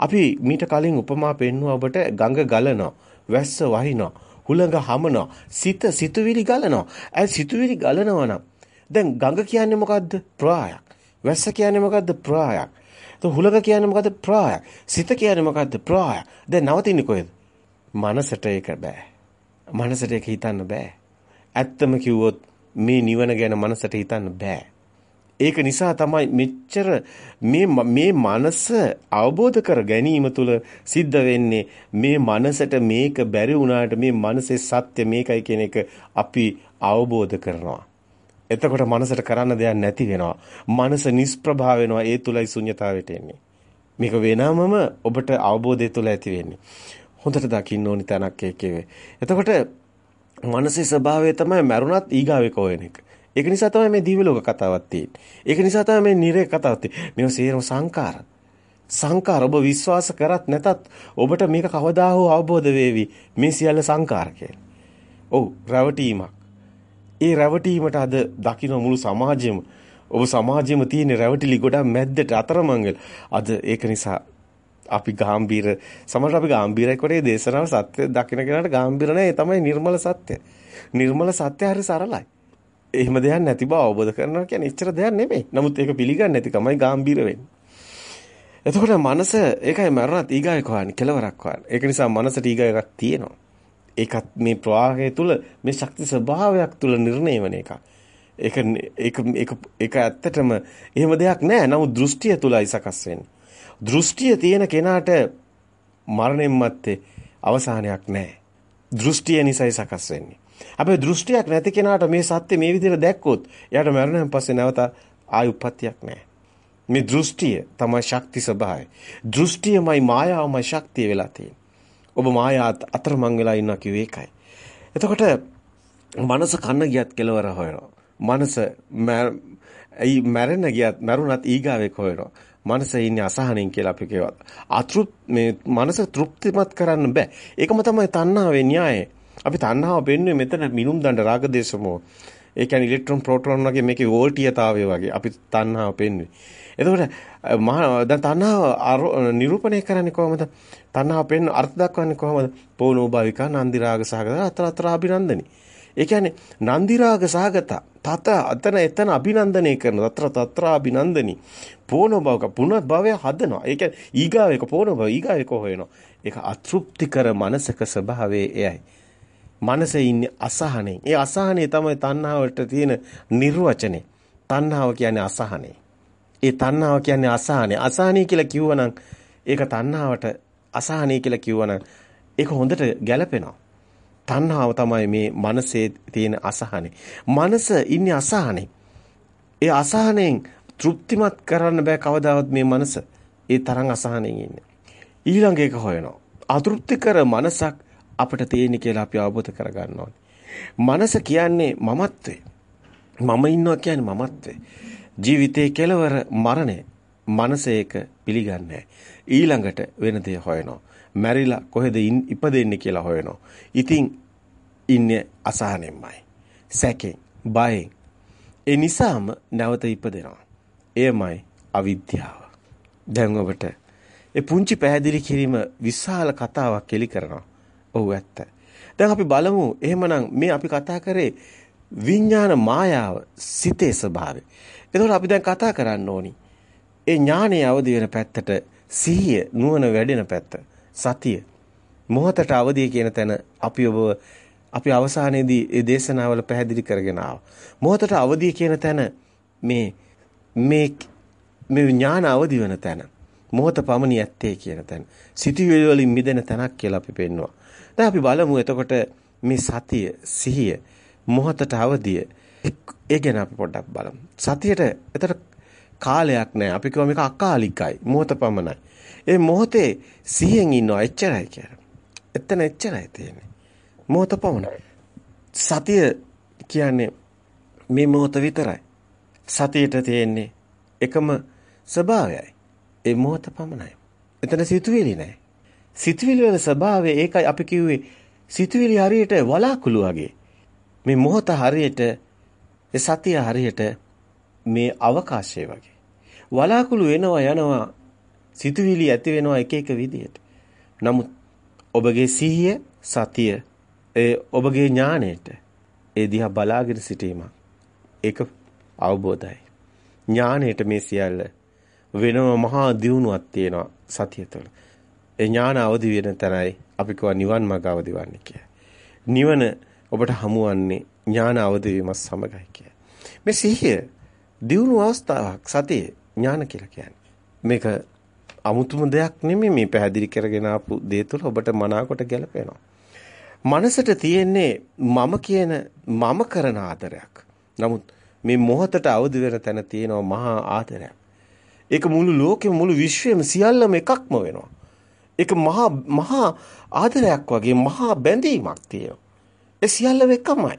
අපි මීට කලින් උපමා පෙන්නුවා ඔබට ගඟ ගලනවා, වැස්ස වහිනවා, හුළඟ හමනවා, සිත සිතුවිලි ගලනවා. ඇයි සිතුවිලි ගලනවා නම් දැන් ගඟ කියන්නේ මොකද්ද? ප්‍රායක්. වැස්ස කියන්නේ මොකද්ද? ප්‍රායක්. તો හුළඟ කියන්නේ මොකද්ද? ප්‍රායක්. සිත කියන්නේ මොකද්ද? ප්‍රායක්. දැන් නවතින්නේ කොහෙද? මනසට ඒක බෑ. මනසට ඒක හිතන්න බෑ. ඇත්තම කිව්වොත් මේ නිවන ගැන මනසට හිතන්න බෑ. ඒක නිසා තමයි මෙච්චර මේ මේ මනස අවබෝධ කර ගැනීම තුළ සිද්ධ වෙන්නේ මේ මනසට මේක බැරි වුණාට මේ මනසේ සත්‍ය මේකයි කියන එක අපි අවබෝධ කරනවා. එතකොට මනසට කරන්න දෙයක් නැති වෙනවා. මනස නිෂ්ප්‍රභා වෙනවා. ඒ තුලයි ශුන්්‍යතාවයට එන්නේ. මේක වෙනමම ඔබට අවබෝධය තුළ ඇති වෙන්නේ. හොඳට දකින්න ඕනි තැනක් ඒකේ. එතකොට මනසේ ස්වභාවය තමයි මරුණත් ඊගාවෙක හොයන එක. ඒක නිසා තමයි මේ දිව්‍ය ලෝක කතාවක් තියෙන්නේ. ඒක නිසා තමයි මේ නිරේ කතාවක් තියෙන්නේ. මේව සේරම සංකාර. සංකාර ඔබ විශ්වාස කරත් නැතත් ඔබට මේක කවදා හෝ අවබෝධ වේවි. මේ සියල්ල සංකාර ඔව් රැවටීමක්. ඒ රැවටීමට අද දකින්න මුළු සමාජෙම ඔබ සමාජෙම තියෙන රැවටිලි ගොඩක් මැද්දට අතරමංගල. අද ඒක නිසා අපි ගාම්භීර සමහරවිට අපි ගාම්භීරයි කරේ දේශනාව සත්‍ය දකින්න කෙනාට ගාම්භීර නැහැ ඒ තමයි නිර්මල සත්‍ය. නිර්මල සත්‍ය හරි සරලයි. එහෙම දෙයක් නැති බව අවබෝධ කරනවා කියන්නේ එච්චර දෙයක් නෙමෙයි. නමුත් ඒක පිළිගන්නේ නැතිකමයි ගාම්භීර වෙන්නේ. එතකොට මනස ඒකයි මරණත් ඊගාවේ කොහන්නේ කෙලවරක් කොහන්නේ. ඒක නිසා මනසට ඊගා එකක් තියෙනවා. ඒකත් මේ ප්‍රවාහය තුල මේ ශක්ති ස්වභාවයක් තුල නිර්ණය වෙන එකක්. ඒක ඒක ඒක ඒක ඇත්තටම එහෙම දෙයක් නෑ. නමුත් දෘෂ්ටිය තුලයි සකස් වෙන්නේ. දෘෂ්ටිය තියෙන කෙනාට මරණයෙන් මත්තේ අවසානයක් නැහැ. දෘෂ්ටිය නිසයි සකස් වෙන්නේ. හැබැයි දෘෂ්ටියක් නැති කෙනාට මේ සත්‍ය මේ විදිහට දැක්කොත් එයාට මරණයෙන් පස්සේ නැවත ආයුප්පත්තියක් නැහැ. මේ දෘෂ්ටිය තමයි ශක්ති ස්වභාවය. දෘෂ්ටියමයි මායාවමයි ශක්තිය වෙලා තියෙන්නේ. ඔබ මායා අතරමං වෙලා ඉන්නවා කිව්වේ ඒකයි. එතකොට මනස කන්න ගියත් කෙලවර හොයනවා. මනස ඇයි මැරෙන්න ගියත් මරුණත් ඊගාවෙක් හොයනවා. මනස ඉන්නේ අසහනෙන් කියලා අපි කියවත්. අතෘප් මේ මනස තෘප්තිමත් කරන්න බෑ. ඒකම තමයි තණ්හාවේ න්‍යායය. අපි තණ්හාව පෙන්වන්නේ මෙතන මිනුම් දණ්ඩ රාග දේශමෝ. ඒ කියන්නේ ඉලෙක්ට්‍රෝන ප්‍රෝටෝන වගේ මේකේ වෝල්ටීයතාවය වගේ අපි තණ්හාව පෙන්වන්නේ. එතකොට දැන් තණ්හාව නිරූපණය කරන්නේ කොහොමද? තණ්හාව පෙන්න අර්ථ දක්වන්නේ කොහොමද? පෝනෝ භාවිකා නන්දි රාග සහගත අතර අතර අභිනන්දනි. ඒ කියන්නේ නන්දි රාග සහගත. තත අතන එතන අභිනන්දනය කරන తත්‍ර తත්‍ර අභිනන්දනි පෝන භවක පුනත් භවය හදනවා. ඒ කියන්නේ ඊගාව එක පෝන භව ඊගාව එක හොයනවා. ඒක අතෘප්තිකර මනසක ස්වභාවය එයයි. මනසේ ඉන්නේ අසහනේ ඒ අසහනේ තමයි තණ්හාවට තියෙන නිර්වචනේ තණ්හාව කියන්නේ අසහනේ ඒ තණ්හාව කියන්නේ අසහනේ අසහනේ කියලා කිව්වනම් ඒක තණ්හාවට අසහනේ කියලා කිව්වනම් ඒක හොඳට ගැලපෙනවා තණ්හාව තමයි මේ මනසේ තියෙන අසහනේ. මනස ඉන්නේ අසහනේ. ඒ අසහනෙන් තෘප්තිමත් කරන්න බෑ කවදාවත් මේ මනස. ඒ තරම් අසහනෙන් ඉන්නේ. ඊළඟ එක හොයනවා. අතෘප්තිකර මනසක් අපිට තියෙන කියලා අපි අවබෝධ කරගන්න ඕනේ. මනස කියන්නේ මමත්වේ. මම ඉන්නවා කියන්නේ මමත්වේ. ජීවිතේ කෙලවර මරණය. මනස ඒක පිළිගන්නේ ඊළඟට වෙන දේ හොයනවා. මැරිලා කොහෙද ඉපදෙන්නේ කියලා හොයනවා. ඉතින් ඉන්නේ අසහනෙන්මයි. සැකෙන්, බයෙන්. ඒ නිසාම නැවත ඉපදෙනවා. එයමයි අවිද්‍යාව. දැන් ඔබට ඒ පුංචි පැහැදිලි කිරීම විශාල කතාවක් එලි කරනවා. ඔව් ඇත්ත. දැන් අපි බලමු එහෙමනම් මේ අපි කතා කරේ විඥාන මායාව සිතේ ස්වභාවය. එතකොට අපි දැන් කතා කරන්න ඕනි. ඒ ඥානයේ අවදි වෙන පැත්තට සිහිය නුවණ වැඩෙන පැත්ත. සතිය මොහතට අවදිය කියන තැන අපි ඔබ අපි අවසානයේදී ඒ දේශනාවල පැහැදිලි කරගෙන ආවා. මොහතට අවදිය කියන තැන මේ මේ මේ ඥාන අවදි වෙන තැන. මොහත පමණි ඇත්තේ කියන තැන. සිටිවිලි වලින් මිදෙන තැනක් කියලා අපි පෙන්නවා. දැන් අපි බලමු එතකොට මේ සතිය සිහිය මොහතට අවදිය ඒ ගැන අපි පොඩ්ඩක් බලමු. සතියට එතකොට කාලයක් නැහැ. අපි කියව මේක අකාලිකයි. මොහත පමණයි. ඒ මොහොතේ සිහියෙන් ඉන්නවා එච්චරයි කියලා. එතන එච්චරයි තියෙන්නේ. මොහොත පමණයි. සතිය කියන්නේ මේ මොහොත විතරයි. සතියට තියෙන්නේ එකම ස්වභාවයයි. ඒ මොහොත පමණයි. එතන සිතුවිලි නැහැ. සිතුවිලි වල ස්වභාවය ඒකයි අපි කිව්වේ සිතුවිලි හරියට වලාකුළු වගේ. මේ මොහොත හරියට ඒ සතිය හරියට මේ අවකාශය වගේ. වලාකුළු එනවා යනවා සිතුවිලි ඇති වෙනවා එක එක විදියට. නමුත් ඔබගේ සිහිය, සතිය, ඒ ඔබගේ ඥාණයට ඒ දිහා බලාගෙන සිටීම ඒක අවබෝධයි. ඥාණයට මේ සියල්ල වෙනම මහා දියුණුවක් තියෙනවා සතිය තුළ. ඒ ඥාන අවදි වෙන තැනයි අපි කියවා නිවන් මාර්ග අවදි වන්නේ කියලා. නිවන ඔබට හමුවන්නේ ඥාන අවදි වීමත් සමගයි කියලා. මේ සිහිය දියුණු අවස්ථාවක් සතිය ඥාන කියලා කියන්නේ. මේක අමුතුම දෙයක් නෙමෙයි මේ පැහැදිලි කරගෙන ආපු දේ තුළ ඔබට මනාකොට ගැලපෙනවා. මනසට තියෙන්නේ මම කියන මම කරන ආදරයක්. නමුත් මේ මොහතට අවදි වෙන තැන තියෙනවා මහා ආදරයක්. ඒක මුළු ලෝකෙම මුළු විශ්වයම සියල්ලම එකක්ම වෙනවා. ඒක මහා මහා ආදරයක් වගේ මහා බැඳීමක් තියෙනවා. ඒ සියල්ලම එකමයි.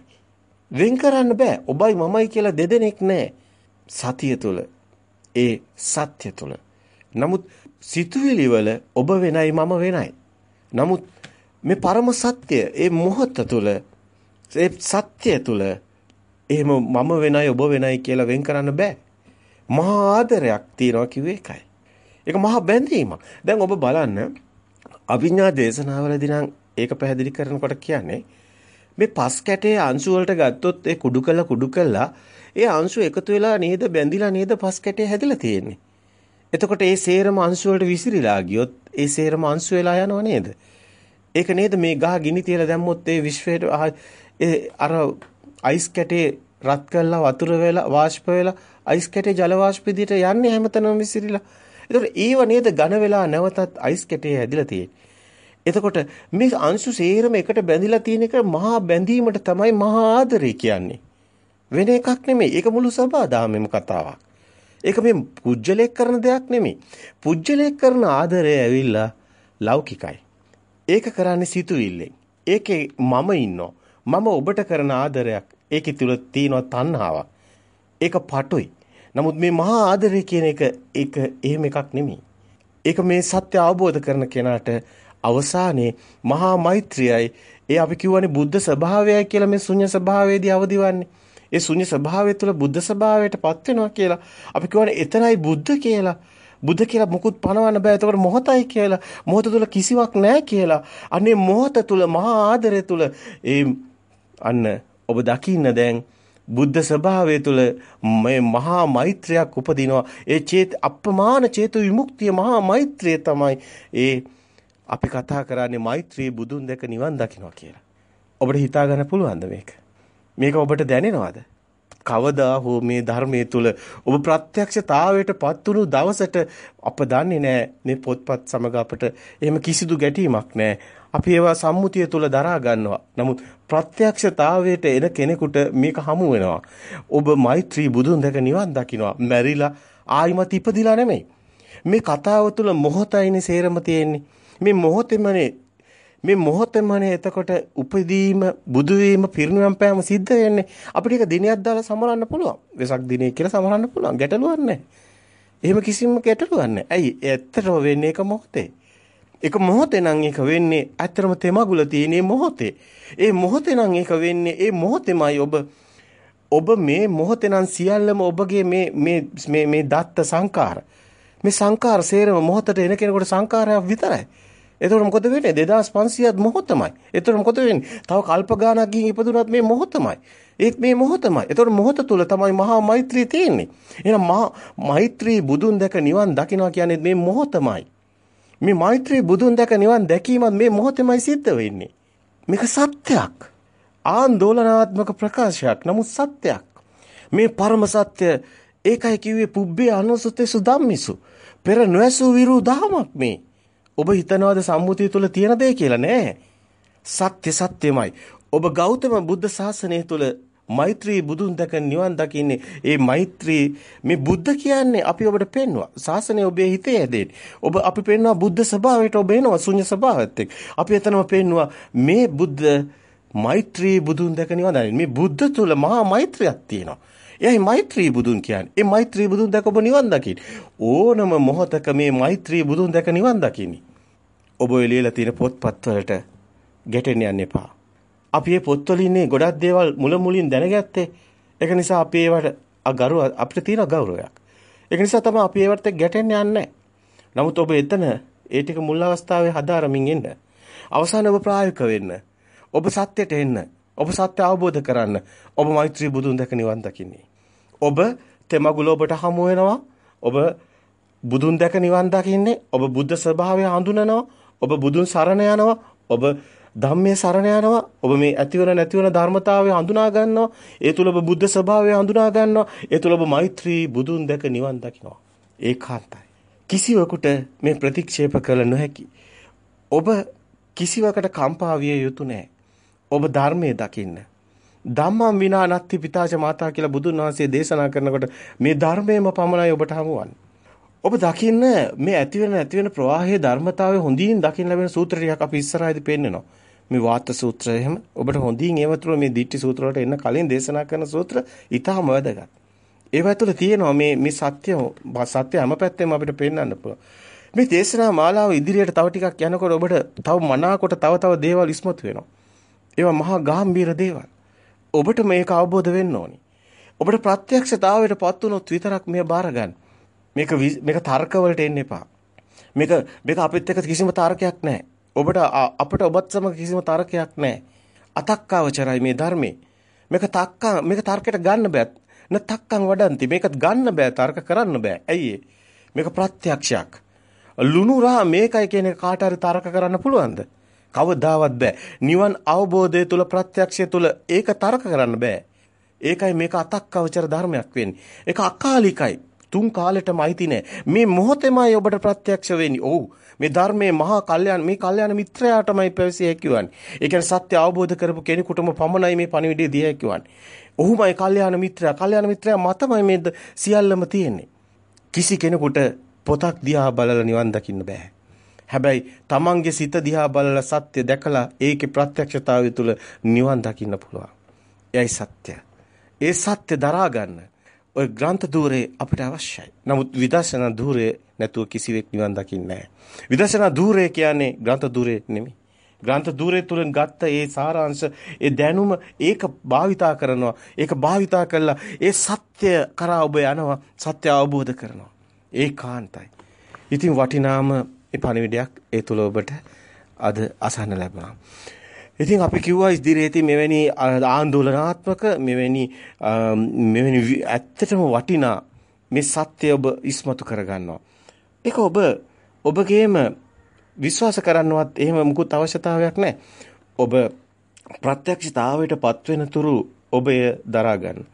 වෙන් කරන්න බෑ. ඔබයි මමයි කියලා දෙදෙනෙක් නෑ. සතිය තුල ඒ සත්‍ය තුල. නමුත් සිතුවිලි වල ඔබ වෙනයි මම වෙනයි. නමුත් මේ පරම සත්‍ය ඒ මොහොත තුල ඒ සත්‍ය තුල එහෙම මම වෙනයි ඔබ වෙනයි කියලා වෙන් කරන්න බෑ. මහා ආදරයක් තියනවා කිව්වේ ඒකයි. ඒක මහා බැඳීමක්. දැන් ඔබ බලන්න අභිඥා දේශනාවලදී නම් ඒක පැහැදිලි කරනකොට කියන්නේ මේ පස් කැටේ අංශු වලට ගත්තොත් ඒ කුඩු කළා කුඩු කළා ඒ අංශු එකතු වෙලා නේද බැඳිලා නේද පස් කැටේ හැදලා තියෙන්නේ. එතකොට ඒ සේරම අංශු වලට විසිරීලා ගියොත් ඒ සේරම අංශු වෙලා යනව නේද? ඒක නේද මේ ගහ ගිනි තියලා දැම්මොත් ඒ විශ්වයට අර අයිස් කැටේ රත් කරලා වතුර වෙලා වාෂ්ප වෙලා අයිස් කැටේ ජල වාෂ්ප විදිහට යන්නේ හැමතැනම විසිරීලා. ඒතකොට ඒව නේද ඝන වෙලා නැවතත් අයිස් කැටේ හැදිලා තියෙන්නේ. එතකොට මේ අංශු සේරම එකට බැඳිලා තියෙන එක මහා බැඳීමට තමයි මහා ආදරය කියන්නේ. වෙන එකක් නෙමෙයි. ඒක මුළු සබාදාමෙම කතාවක්. ඒක මේ පුජ්‍යලයක් කරන දෙයක් නෙමෙයි. පුජ්‍යලයක් කරන ආදරය ඇවිල්ලා ලෞකිකයි. ඒක කරන්නේ සිතුවිල්ලෙන්. ඒකේ මම ඉන්නෝ. මම ඔබට කරන ආදරයක්. ඒකේ තුල තියෙන තණ්හාවක්. ඒක පටුයි. නමුත් මේ මහා ආදරය කියන එක ඒක එහෙම එකක් නෙමෙයි. ඒක මේ සත්‍ය අවබෝධ කරන කෙනාට අවසානයේ මහා මෛත්‍රියයි ඒ අපි කියවනේ බුද්ධ ස්වභාවයයි කියලා මේ ශුන්‍ය ස්වභාවයේදී අවදිවන්නේ. ඒ ශුන්‍ය ස්වභාවය තුළ බුද්ධ ස්වභාවයටපත් වෙනවා කියලා. අපි කියවනේ එතනයි බුද්ධ කියලා. බුද්ධ කියලා මුකුත් පනවන්න බෑ. එතකොට මොහොතයි කියලා. මොහොත තුළ කිසිවක් නැහැ කියලා. අනේ මොහොත තුළ මහා ආදරය තුළ ඒ අන්න ඔබ දකින්න දැන් බුද්ධ ස්වභාවය තුළ මේ මහා මෛත්‍රයක් උපදිනවා. ඒ චේත අප්‍රමාණ චේතු විමුක්තිය මහා මෛත්‍රිය තමයි ඒ අපි කතා කරන්නේ මෛත්‍රී බුදුන් දැක නිවන් දකින්නවා කියලා. ඔබට හිතා ගන්න පුළුවන්ද මේක? මේක ඔබට දැනෙනවද? කවදා හෝ මේ ධර්මයේ තුල ඔබ ප්‍රත්‍යක්ෂතාවයටපත් වුණු දවසට අප දන්නේ නැහැ මේ පොත්පත් සමග අපට එහෙම කිසිදු ගැටීමක් නැහැ. අපි ඒවා සම්මුතිය තුල දරා ගන්නවා. නමුත් ප්‍රත්‍යක්ෂතාවයට එන කෙනෙකුට මේක හමු වෙනවා. ඔබ මෛත්‍රී බුදුන් දැක නිවන් දකින්නවා. මැරිලා ආයිමත් ඉපදිලා නෙමෙයි. මේ කතාව තුල මොහොතයිනේ සේරම තියෙන්නේ. මේ මොහොතෙමනේ මේ මොහොතෙමනේ එතකොට උපදීම බුදු වීම පිරිනිවන් පෑම සිද්ධ වෙන්නේ. අපිට ඒක දිනයක් දාලා සමරන්න පුළුවන්. වෙසක් දිනේ කියලා සමරන්න පුළුවන්. ගැටලුවක් නැහැ. එහෙම කිසිම ගැටලුවක් නැහැ. ඇයි? ඇත්තටම වෙන්නේ ඒක මොහොතේ. ඒක මොහොතේ නම් ඒක වෙන්නේ ඇත්තටම තෙමගුල තියෙන මොහොතේ. ඒ මොහොතේ නම් ඒක වෙන්නේ ඒ මොහොතේමයි ඔබ ඔබ මේ මොහොතේ නම් සියල්ලම ඔබගේ මේ මේ මේ දත්ත සංකාර මේ සංකාර සේරම මොහොතට එන කෙනෙකුට සංකාරයක් විතරයි. එතකොට මොකද වෙන්නේ 2500ත් මොහොතමයි. එතකොට මොකද වෙන්නේ? තව කල්ප ගානක් ගිහින් ඉපදුනත් මේ මොහොතමයි. ඒත් මේ මොහොතමයි. එතකොට මොහොත තුල තමයි මහා මෛත්‍රිය තියෙන්නේ. එහෙනම් මහා මෛත්‍රී බුදුන් දැක නිවන් දකින්නවා කියන්නේ මේ මොහොතමයි. මේ මෛත්‍රී බුදුන් දැක නිවන් දැකීමත් මේ මොහොතෙමයි සිද්ධ වෙන්නේ. මේක සත්‍යයක්. ආందోලනාත්මක ප්‍රකාශයක්. නමුත් සත්‍යයක්. මේ පරම සත්‍ය ඒකයි කිව්වේ පුබ්බේ අනුසුතේසු ධම්මිසු. පෙර නොඇසූ විරු දහමක් මේ. ඔබ හිතනවාද සම්මුතිය තුල තියෙන දේ කියලා? නෑ. සත්‍ය සත්‍යමයි. ඔබ ගෞතම බුද්ධ ශාසනය තුල මෛත්‍රී බුදුන් දැක නිවන් දකින්නේ. ඒ මෛත්‍රී මේ බුද්ධ කියන්නේ අපි ඔබට පෙන්වුවා. ශාසනය ඔබේ හිතේ ඇදෙන්නේ ඔබ අපි පෙන්වුවා බුද්ධ ස්වභාවයට ඔබ එනවා ශුන්‍ය ස්වභාවයත් එක්ක. අපි එතනම පෙන්වුවා මේ බුද්ධ මෛත්‍රී බුදුන් දැක නිවන් දකින්නේ. මේ බුද්ධ තුල මහා මෛත්‍රියක් තියෙනවා. එයයි මෛත්‍රී බුදුන් කියන්නේ. ඒ මෛත්‍රී බුදුන් දැක ඔබ නිවන් දකින්න. ඕනම මොහොතක මේ මෛත්‍රී බුදුන් දැක නිවන් දකින්න. ඔබ එළියලා තියෙන පොත්පත් වලට ගැටෙන්න යන්න එපා. අපි මේ පොත්වලින් ගොඩක් දේවල් මුල මුලින් දැනගත්තේ. ඒක නිසා අපි ඒවට අගරුව අපිට තියෙන ගෞරවයක්. ඒක නිසා තමයි අපි ඒවට ගැටෙන්න යන්නේ. නමුත් ඔබ එතන ඒ ටික මුල් අවස්ථාවේ හදාරමින් ඉන්න. අවසානයේ ඔබ ප්‍රායෝගික වෙන්න. ඔබ සත්‍යයට එන්න. ඔබ සත්‍ය අවබෝධ කරන්න. ඔබ මෛත්‍රී බුදුන් දැක නිවන් දකින්නේ. ඔබ තෙමගුල ඔබට හමු වෙනවා. ඔබ බුදුන් දැක නිවන් දකින්නේ. ඔබ බුද්ධ ස්වභාවය හඳුනනවා. ඔබ බුදුන් සරණ යනවා. ඔබ ධම්මයේ සරණ යනවා. ඔබ මේ ඇතිවන නැතිවන ධර්මතාවය හඳුනා ගන්නවා. ඒ තුල ඔබ බුද්ධ ස්වභාවය හඳුනා ගන්නවා. ඒ තුල ඔබ මෛත්‍රී බුදුන් දැක නිවන් දකිනවා. ඒකාන්තයි. කිසිවෙකුට මේ ප්‍රතික්ෂේප කළ නොහැකි. ඔබ කිසිවකට කම්පා විය යුතු නැහැ. ඔබ ධර්මයේ දකින්න. ධම්මං විනා නත්ති පිතාච මාතා කියලා බුදුන් වහන්සේ දේශනා කරනකොට මේ ධර්මයේම පමණයි ඔබට හමුවන්නේ. ඔබ දකින්න මේ ඇති වෙන නැති වෙන ප්‍රවාහයේ ධර්මතාවය හොඳින් දකින්න ලැබෙන සූත්‍ර ටිකක් අපි ඉස්සරහදී පෙන්නනවා. මේ වාත සූත්‍රය එහෙම ඔබට හොඳින් ඒව තුළ මේ දිට්ඨි සූත්‍ර වලට එන්න කලින් දේශනා කරන සූත්‍ර ඊටම වැදගත්. ඒව ඇතුළේ තියෙනවා මේ මේ සත්‍ය සත්‍ය හැම පැත්තෙම අපිට පෙන්වන්න පුළුවන්. මේ දේශනා මාලාව ඉදිරියට තව ටිකක් යනකොට ඔබට තව මනාකොට තව තව දේවල් ඉස්මතු වෙනවා. ඒවා මහා ගාම්භීර දේවල්. ඔබට මේක අවබෝධ වෙන්න ඕනි. ඔබට ප්‍රත්‍යක්ෂතාවයට පත් වුණොත් විතරක් මේ බාර ගන්න. මේක මේක තර්කවලට එන්න එපා. මේක මේක අපිත් එක්ක කිසිම තර්කයක් නැහැ. ඔබට අපට ඔබත් සමග කිසිම තර්කයක් නැහැ. අතක්කාවචරයි මේ ධර්මේ. මේක තක්කා මේක තර්කයට ගන්න බෑ. න තක්කන් වඩන්ති. මේකත් ගන්න බෑ. තර්ක කරන්න බෑ. ඇයි මේක ප්‍රත්‍යක්ෂයක්. ලුණු රා මේකයි කියන එක කාට හරි තර්ක කරන්න පුළුවන්ද? කවදාවත් බෑ. නිවන් අවබෝධය තුල ප්‍රත්‍යක්ෂය තුල ඒක තර්ක කරන්න බෑ. ඒකයි මේක අතක්කවචර ධර්මයක් වෙන්නේ. ඒක අකාලිකයි. තුන් කාලෙටම අයිති නෑ. මේ මොහොතේමයි ඔබට ප්‍රත්‍යක්ෂ වෙන්නේ. ඔව්. මේ ධර්මයේ මහා කල්යාණ මේ කල්යාණ මිත්‍රයාටමයි පැවසිය හැකිවන්නේ. ඒ කියන්නේ සත්‍ය අවබෝධ කරපු කෙනෙකුටම පමණයි මේ පණිවිඩය දිය හැකිවන්නේ. ඔහුමයි කල්යාණ මිත්‍රයා. කල්යාණ මිත්‍රයා මතමයි මේ සියල්ලම තියෙන්නේ. කිසි කෙනෙකුට පොතක් දිහා බලලා නිවන් දකින්න බෑ. හැබැයි තමන්ගේ සිත දිහා බලලා සත්‍ය දැකලා ඒකේ ප්‍රත්‍යක්ෂතාවය තුළ නිවන් දකින්න පුළුවන්. එයයි සත්‍ය. ඒ සත්‍ය දරා ගන්න ඔය ග්‍රන්ථ ධූරේ අපිට අවශ්‍යයි. නමුත් විදර්ශනා ධූරේ නැතුව කිසිවෙක් නිවන් දකින්නේ නැහැ. විදර්ශනා ධූරේ කියන්නේ ග්‍රන්ථ ධූරේ නෙමෙයි. ග්‍රන්ථ ධූරේ තුලින් ගත්ත ඒ සාරාංශ ඒ දැනුම ඒක භාවිතා කරනවා. ඒක භාවිතා කළා ඒ සත්‍ය කරා ඔබ යනවා. සත්‍ය අවබෝධ කරනවා. ඒකාන්තයි. ඉතින් වටිනාම ඒ පණිවිඩයක් ඒ තුල ඔබට අද අසන්න ලැබුණා. ඉතින් අපි කිව්වා ඉදිරියේදී මෙවැනි ආందోලනාත්මක මෙවැනි මෙවැනි ඇත්තටම වටිනා මේ සත්‍ය ඔබ ඉස්මතු කරගන්නවා. ඒක ඔබ ඔබගේම විශ්වාස කරන්නවත් එහෙම මුකුත් අවශ්‍යතාවයක් නැහැ. ඔබ ප්‍රත්‍යක්ෂතාවයට පත්වෙන තුරු ඔබ එය දරා ගන්න.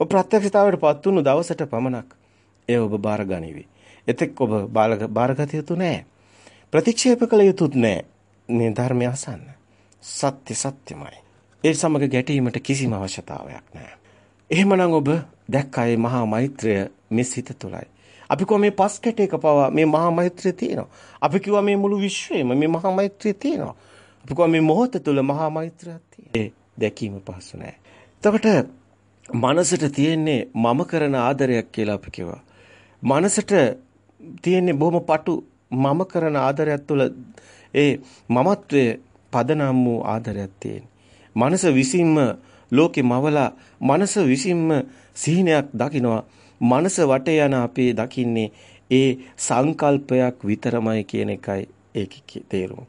ඔබ ප්‍රත්‍යක්ෂතාවයට පත් වුණු දවසට පමණක් එය ඔබ බාර ගනිවි. එතෙක් ඔබ බාරගත යුතු නැහැ. ප්‍රතික්ෂේප කළ යුතුත් නැහැ. මේ ධර්මය අසන්න. සත්‍ය සත්‍යමයි. ඒ සමග ගැටීමට කිසිම අවශ්‍යතාවයක් නැහැ. එහෙමනම් ඔබ දැක්කයි මහා මෛත්‍රය මේ සිත තුළයි. අපි කිව්වා මේ පස් කැටයක පවා මේ මහා මෛත්‍රිය තියෙනවා. අපි කිව්වා මේ මුළු විශ්වයේම මේ මහා මෛත්‍රිය තියෙනවා. අපි කිව්වා මේ මොහොත තුළ මහා මෛත්‍රියක් තියෙනවා. ඒ දැකීම පහසු නෑ. එතකොට මනසට තියෙන්නේ මම කරන ආදරයක් කියලා අපි කිව්වා. මනසට තියෙන්නේ බොහොම පටු මම කරන ආදරයක් තුළ ඒ මමත්වයේ පදනම් වූ ආදරයක් තියෙන්නේ. මනස විසින්ම ලෝකේ මවලා මනස විසින්ම සිහිනයක් දකිනවා. මනස වටේ යන අපේ දකින්නේ ඒ සංකල්පයක් විතරමයි කියන එකයි ඒකේ තේරුම.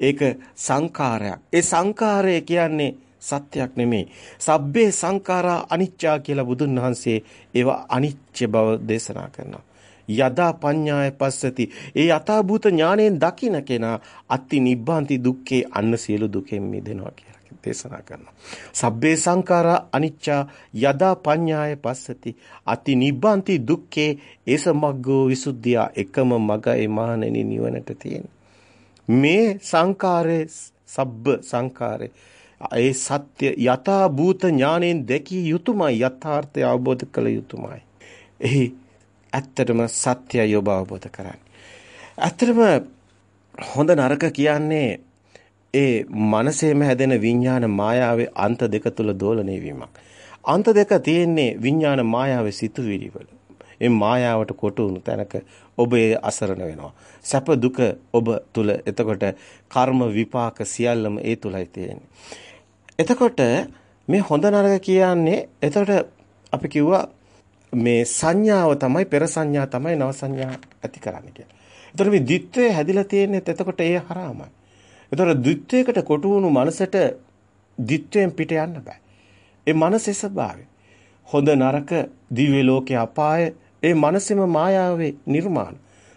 ඒක සංකාරයක්. ඒ සංකාරය කියන්නේ සත්‍යයක් නෙමෙයි. සබ්බේ සංඛාරා අනිච්චා කියලා බුදුන් වහන්සේ ඒවා අනිච්ච බව දේශනා කරනවා. යදා පඤ්ඤාය පස්සති ඒ යථාභූත ඥාණයෙන් දකින කෙනා අත්ති නිබ්බාන්ති දුක්ඛේ අන්න සියලු දුකෙන් මිදෙනවා කියලා දේශනා කරනවා. සබ්බේ සංඛාරා අනිච්චා යදා පඤ්ඤාය පස්සති අති නිබ්බාන්ති දුක්ඛේ ඒසමග්ගෝ විසුද්ධිය එකම මගයි මහණෙනි නිවනට තියෙන. මේ සංඛාරේ සබ්බ සංඛාරේ ඒ සත්‍ය යථා භූත ඥාණයෙන් දැකිය යුතුයමයි යථාර්ථය අවබෝධ කළ යුතුයමයි. එහි ඇත්තටම සත්‍යය ඔබ අවබෝධ කරන්නේ. ඇත්තටම හොඳ නරක කියන්නේ ඒ මනසේම හැදෙන විඥාන මායාවේ අන්ත දෙක තුල දෝලණය වීමක්. අන්ත දෙක තියෙන්නේ විඥාන මායාවේ සිතුවිලි වල. ඒ මායාවට කොට වුණු තැනක ඔබ ඒ අසරණ වෙනවා. සැප දුක ඔබ තුල එතකොට කර්ම විපාක සියල්ලම ඒ තුලයි තියෙන්නේ. එතකොට මේ හොඳ නරක කියන්නේ එතකොට අපි කිව්වා මේ සංඥාව තමයි පෙර සංඥා තමයි නව සංඥා ඇති කරන්නේ කියලා. ඒතර මේ ද්විත්වය හැදිලා තියෙන්නේ එතකොට ඒ හරහාමයි. ඒතර ද්විත්වයකට කොටු වුණු මනසට ද්විත්වයෙන් පිට යන්න බෑ. ඒ මනසේ ස්වභාවය. හොඳ නරක දිව්‍ය ලෝකේ අපාය ඒ මනසෙම මායාවේ නිර්මාණ.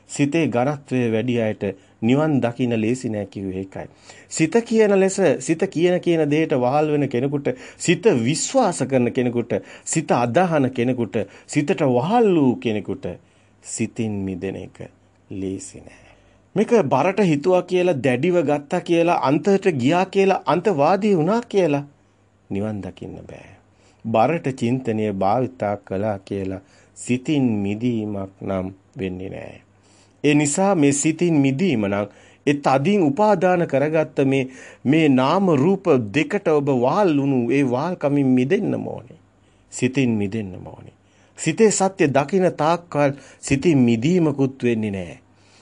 සිතේ ඝනත්වය වැඩි අයට නිවන් දකින්න ලේසි නෑ කිව්වේ ඒකයි. සිත කියන ලෙස සිත කියන කියන දෙයට වහල් වෙන කෙනෙකුට සිත විශ්වාස කරන කෙනෙකුට සිත අදහන කෙනෙකුට සිතට වහල් වූ කෙනෙකුට සිතින් මිදෙන එක ලේසි නෑ. මේක බරට හිතුවා කියලා දැඩිව ගත්තා කියලා අන්තයට ගියා කියලා අන්තවාදී වුණා කියලා නිවන් දකින්න බෑ. බරට චින්තනය භාවිතා කළා කියලා සිතින් මිදීමක් නම් වෙන්නේ නෑ. ඒ නිසා මේ සිතින් මිදීම නම් ඒ තදින් උපාදාන කරගත්ත මේ මේ නාම රූප දෙකට ඔබ වාල් වුණු ඒ වාල් කමින් මිදෙන්න ඕනේ. සිතින් මිදෙන්න ඕනේ. සිතේ සත්‍ය දකින තාක්කල් සිතින් මිදීමකුත් වෙන්නේ නැහැ.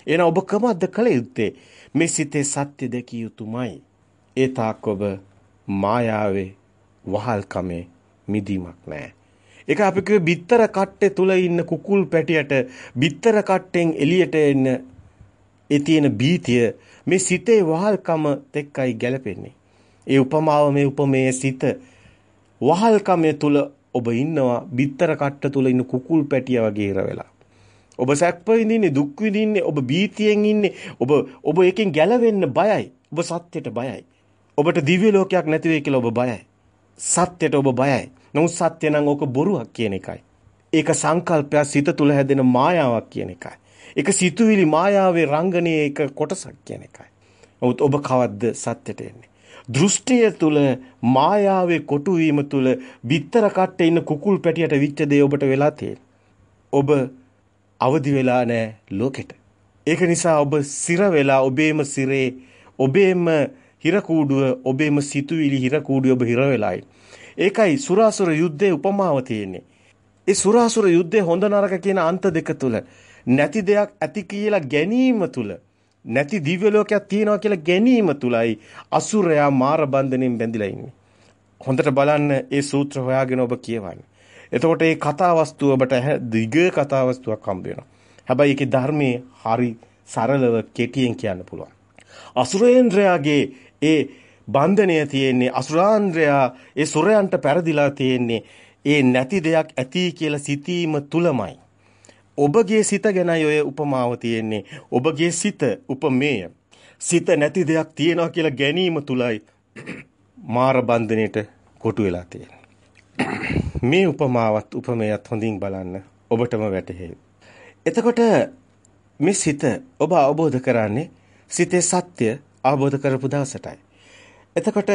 එහෙනම් ඔබ කමක්ද කළ යුත්තේ? මේ සිතේ සත්‍ය දැකිය යුතුමයි. ඒ තාක් ඔබ මායාවේ වහල්කමේ මිදීමක් නැහැ. ඒක අපි කිව්වේ බිත්තර කට්ටේ තුල ඉන්න කුකුල් පැටියට බිත්තර කට්ටෙන් එළියට එන්න ඒ තියෙන බීතිය මේ සිතේ වහල්කම තෙක්කයි ගැලපෙන්නේ. ඒ උපමාව මේ උපමේය සිත වහල්කමේ තුල ඔබ ඉන්නවා බිත්තර කට්ට තුල ඉන්න කුකුල් පැටිය වගේ ඉර වෙලා. ඔබ සැප විඳින්නේ දුක් විඳින්නේ ඔබ බීතියෙන් ඉන්නේ ඔබ ඔබ එකෙන් ගැලවෙන්න බයයි. ඔබ සත්‍යයට බයයි. ඔබට දිව්‍ය ලෝකයක් නැති වෙයි කියලා ඔබ බයයි. සත්‍යයට ඔබ බයයි. නමුත් සත්‍ය නම් ඕක බොරුවක් කියන එකයි. ඒක සංකල්පයක් සිත තුළ හැදෙන මායාවක් කියන එකයි. ඒක සිතුවිලි මායාවේ රංගනයේ එක කොටසක් කියන එකයි. නමුත් ඔබ කවද්ද සත්‍යයට එන්නේ? දෘෂ්ටිය තුල මායාවේ කොටු වීම තුල බිත්තර කට්ටේ ඉන්න කුකුල් පැටියට විච්ච දේ ඔබට වෙලා තියෙන්නේ. ඔබ අවදි වෙලා නැහැ ලෝකෙට. ඒක නිසා ඔබ සිර වෙලා ඔබේම සිරේ ඔබේම හිර කූඩුව ඔබේම සිතුවිලි හිර කූඩුව ඔබ හිර වෙලායි. ඒකයි සුරාසුර යුද්ධයේ උපමාව තියෙන්නේ. ඒ සුරාසුර යුද්ධයේ හොඳ නරක කියන අන්ත දෙක තුල නැති දෙයක් ඇති කියලා ගැනීම තුල නැති දිව්‍ය ලෝකයක් තියෙනවා කියලා ගැනීම තුලයි අසුරයා මාර බන්ධනෙන් බැඳිලා ඉන්නේ. හොඳට බලන්න ඒ සූත්‍ර හොයාගෙන ඔබ කියවන්න. එතකොට මේ කතා වස්තුව ඔබට දිග කතා වස්තුවක් හම්බ වෙනවා. හැබැයි ඒකේ ධර්මයේ හරි සරලව කෙටියෙන් කියන්න පුළුවන්. අසුරේන්ද්‍රයාගේ ඒ බන්ධනය තියෙන්නේ අසුරාන්ද්‍රයා ඒ සොරයන්ට පෙරදිලා තියෙන්නේ ඒ නැති දෙයක් ඇති කියලා සිතීම තුලමයි. ඔබගේ සිත ගැනයි ඔය උපමාව තියෙන්නේ. ඔබගේ සිත උපමේය. සිත නැති දෙයක් තියෙනවා කියලා ගැනීම තුලයි මාර බන්ධනයට කොටු වෙලා තියෙන්නේ. මේ උපමාවත් උපමේයත් හොඳින් බලන්න ඔබටම වැටහෙයි. එතකොට මේ සිත ඔබ අවබෝධ කරන්නේ සිතේ සත්‍ය අවබෝධ කරපු දවසටයි. එතකොට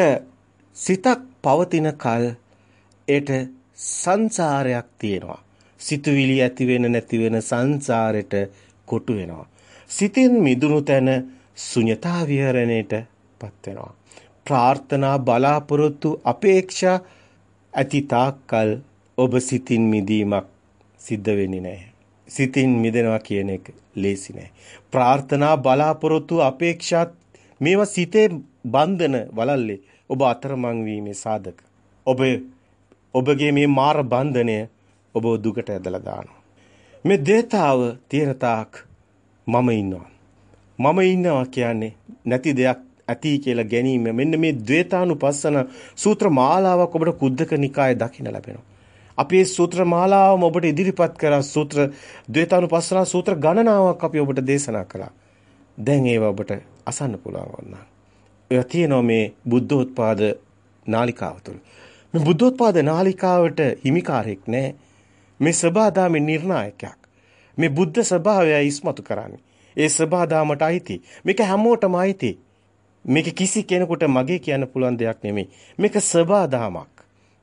සිතක් පවතින කල ඒට සංසාරයක් තියෙනවා. සිතුවිලි ඇති වෙන නැති වෙන සංසාරෙට කොටු වෙනවා. සිතින් මිදුණු තැන ශුන්‍යතා විහරණයට පත් වෙනවා. ප්‍රාර්ථනා බලාපොරොත්තු අපේක්ෂා ඇති තාක්කල් ඔබ සිතින් මිදීමක් සිද්ධ වෙන්නේ නැහැ. සිතින් මිදෙනවා කියන එක ලේසි නෑ. ප්‍රාර්ථනා බලාපොරොත්තු අපේක්ෂාත් මේවා සිතේ බන්ධන වලල්ලේ ඔබ අතරමං වීමේ සාධක. ඔබ ඔබගේ මේ මාර බන්ධනය ඔබ දුකට ඇදලා දානවා. මේ දේතාව තියෙන තාක් මම ඉන්නවා. මම ඉන්නවා කියන්නේ නැති දෙයක් ඇති කියලා ගැනීම මෙන්න මේ ද්වේතානුපස්සන සූත්‍ර මාලාවක් ඔබට කුද්දක නිකායේ දකින්න ලැබෙනවා. අපි මේ සූත්‍ර මාලාවම ඔබට ඉදිරිපත් කරා සූත්‍ර ද්වේතානුපස්සන සූත්‍ර ගණනාවක් අපි ඔබට දේශනා කළා. දැන් ඒව ඔබට අසන්න පුළුවන් වුණා. ඒවා තියෙනවා මේ බුද්ධෝත්පාද නාලිකාව තුළ. මේ බුද්ධෝත්පාද නාලිකාවට හිමිකාරයෙක් නැහැ. මේ සබාදාමේ නිර්ණායකයක්. මේ බුද්ධ ස්වභාවය ඉස්මතු කරන්නේ. ඒ සබාදාමට අයිති. මේක හැමෝටම අයිති. මේක කිසි කෙනෙකුට මගේ කියන්න පුළුවන් දෙයක් නෙමෙයි. මේක සබාදාමක්.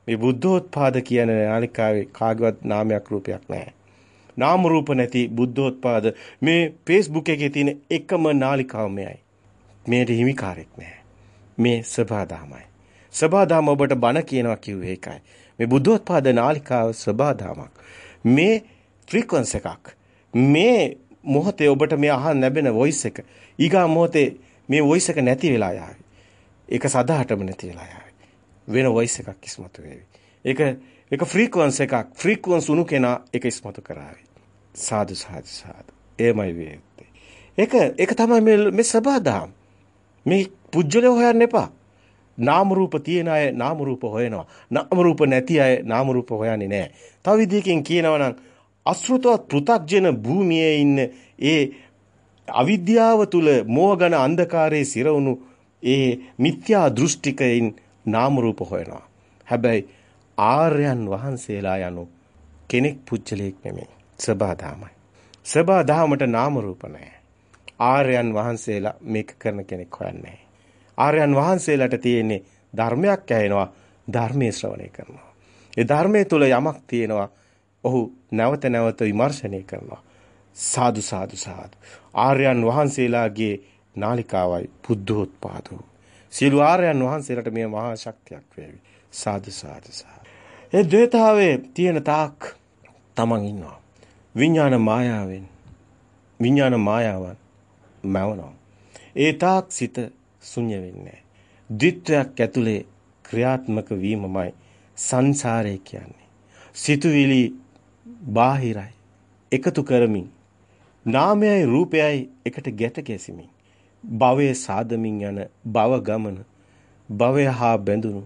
මේ බුද්ධෝත්පාද කියන නාලිකාවේ කාගවත් නාමයක් රූපයක් නැහැ. නාම රූප නැති බුද්ධෝත්පාද මේ Facebook එකේ තියෙන එකම නාලිකාව මෙයයි. මේට හිමිකාරයක් නැහැ. මේ සබාදාමයි. සබාදාම ඔබට බණ කියනවා කිව්වේ ඒකයි. මේ බුද්ධෝත්පාද නාලිකාව සබාදාමක්. මේ ෆ්‍රීකවන්ස් එකක්. මේ මොහොතේ ඔබට මේ අහන්න ලැබෙන වොයිස් එක. ඊගා මොහොතේ මේ වොයිස් එක නැති වෙලා යාවි. ඒක සදාටම නැති වෙලා යාවි. වෙන වොයිස් එකක් ඉස්මතු වෙවි. ඒක ඒක ෆ්‍රීකවන්ස් එකක්. ෆ්‍රීකවන්ස් උණු කෙනා ඒක ඉස්මතු කරાવી. සාදු සාදු සාදු. එමය වේ. ඒක ඒක තමයි මේ මේ සබදාම්. මේ පුජ්‍යලේ හොයන්න එපා. නාම රූප තියෙන අය නාම රූප හොයනවා. නාම රූප නැති අය නාම රූප හොයන්නේ නැහැ. තව විදිහකින් කියනවා නම් අසෘතවත් පෘ탁ජන භූමියේ ඉන්න ඒ අවිද්‍යාව තුල මෝහගන අන්ධකාරයේ සිරවුණු ඒ මිත්‍යා දෘෂ්ටිකයින් නාම රූප හොයනවා. හැබැයි ආර්යයන් වහන්සේලා යනු කෙනෙක් පුච්චලෙක් නෙමෙයි. සබාදාමයි. සබාදාමට නාම රූප නැහැ. ආර්යයන් වහන්සේලා මේක කරන කෙනෙක් හොයන්නේ ආර්යයන් වහන්සේලාට තියෙන්නේ ධර්මයක් ඇහෙනවා ධර්මයේ ශ්‍රවණය කරනවා. ඒ ධර්මයේ තුල යමක් තියෙනවා. ඔහු නැවත නැවත විමර්ශනය කරනවා. සාදු සාදු සාදු. ආර්යයන් වහන්සේලාගේ නාලිකාවයි බුද්ධෝත්පාදෝ. සියලු ආර්යයන් වහන්සේලාට මේ මහා ශක්තියක් වේවි. සාදු සාදු සාදු. ඒ ද්වේතාවේ තියෙන තාක් තමන් ඉන්නවා. විඥාන මායාවෙන් විඥාන මායාවන් මැවනවා. ඒ තාක් සිත ශුන්‍ය වෙන්නේ ද්විත්වයක් ඇතුලේ ක්‍රියාත්මක වීමමයි සංසාරය කියන්නේ. සිතුවිලි බාහිරයි එකතු කරමින් නාමයයි රූපයයි එකට ගැට ගැසිමින් භවයේ සාදමින් යන භව ගමන භවය හා බැඳුණු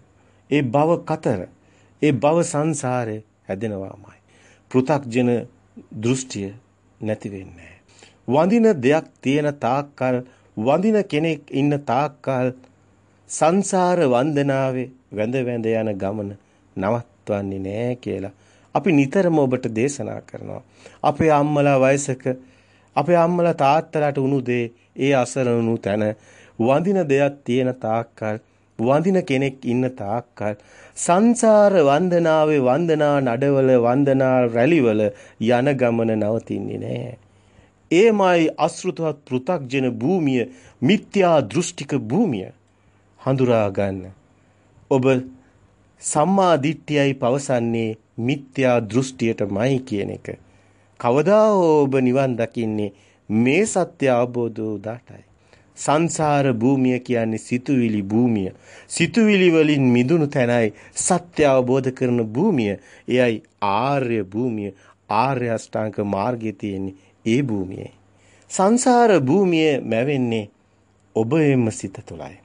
ඒ භව කතර ඒ භව සංසාරේ හැදෙනවාමයි පෘ탁ජන දෘෂ්ටිය නැති වෙන්නේ වඳින දෙයක් තියෙන තාක්කල් වඳින කෙනෙක් ඉන්න තාක්කල් සංසාර වන්දනාවේ වැඳ වැඳ යන ගමන නවත්වන්නේ නෑ කියලා අපි නිතරම ඔබට දේශනා කරනවා. අපේ අම්මලා වයසක අපේ අම්මලා තාත්තලාට උණු දේ ඒ අසරණු තැන වඳින දෙයක් තියෙන තාක්කල් වඳින කෙනෙක් ඉන්න තාක්කල් සංසාර වන්දනාවේ වන්දනා නඩවල වන්දනා රැලිවල යන ගමන නවතින්නේ නෑ. ඒමයි අසෘතවත් පෘ탁ජන භූමිය මිත්‍යා දෘෂ්ටික භූමිය හඳුරා ගන්න. ඔබ සම්මා දිට්ඨියයි පවසන්නේ මිත්‍යා දෘෂ්ටියටමයි කියන එක. කවදා ඔබ නිවන් දකින්නේ මේ සත්‍ය අවබෝධ උදාටයි. සංසාර භූමිය කියන්නේ සිතුවිලි භූමිය. සිතුවිලි වලින් මිදුණු තැනයි සත්‍ය අවබෝධ කරන භූමිය. එයයි ආර්ය භූමිය. ආර්ය අෂ්ටාංග මාර්ගයේ තියෙන්නේ ඒ භූමියේ. සංසාර භූමිය මැවෙන්නේ ඔබේම සිත තුළයි.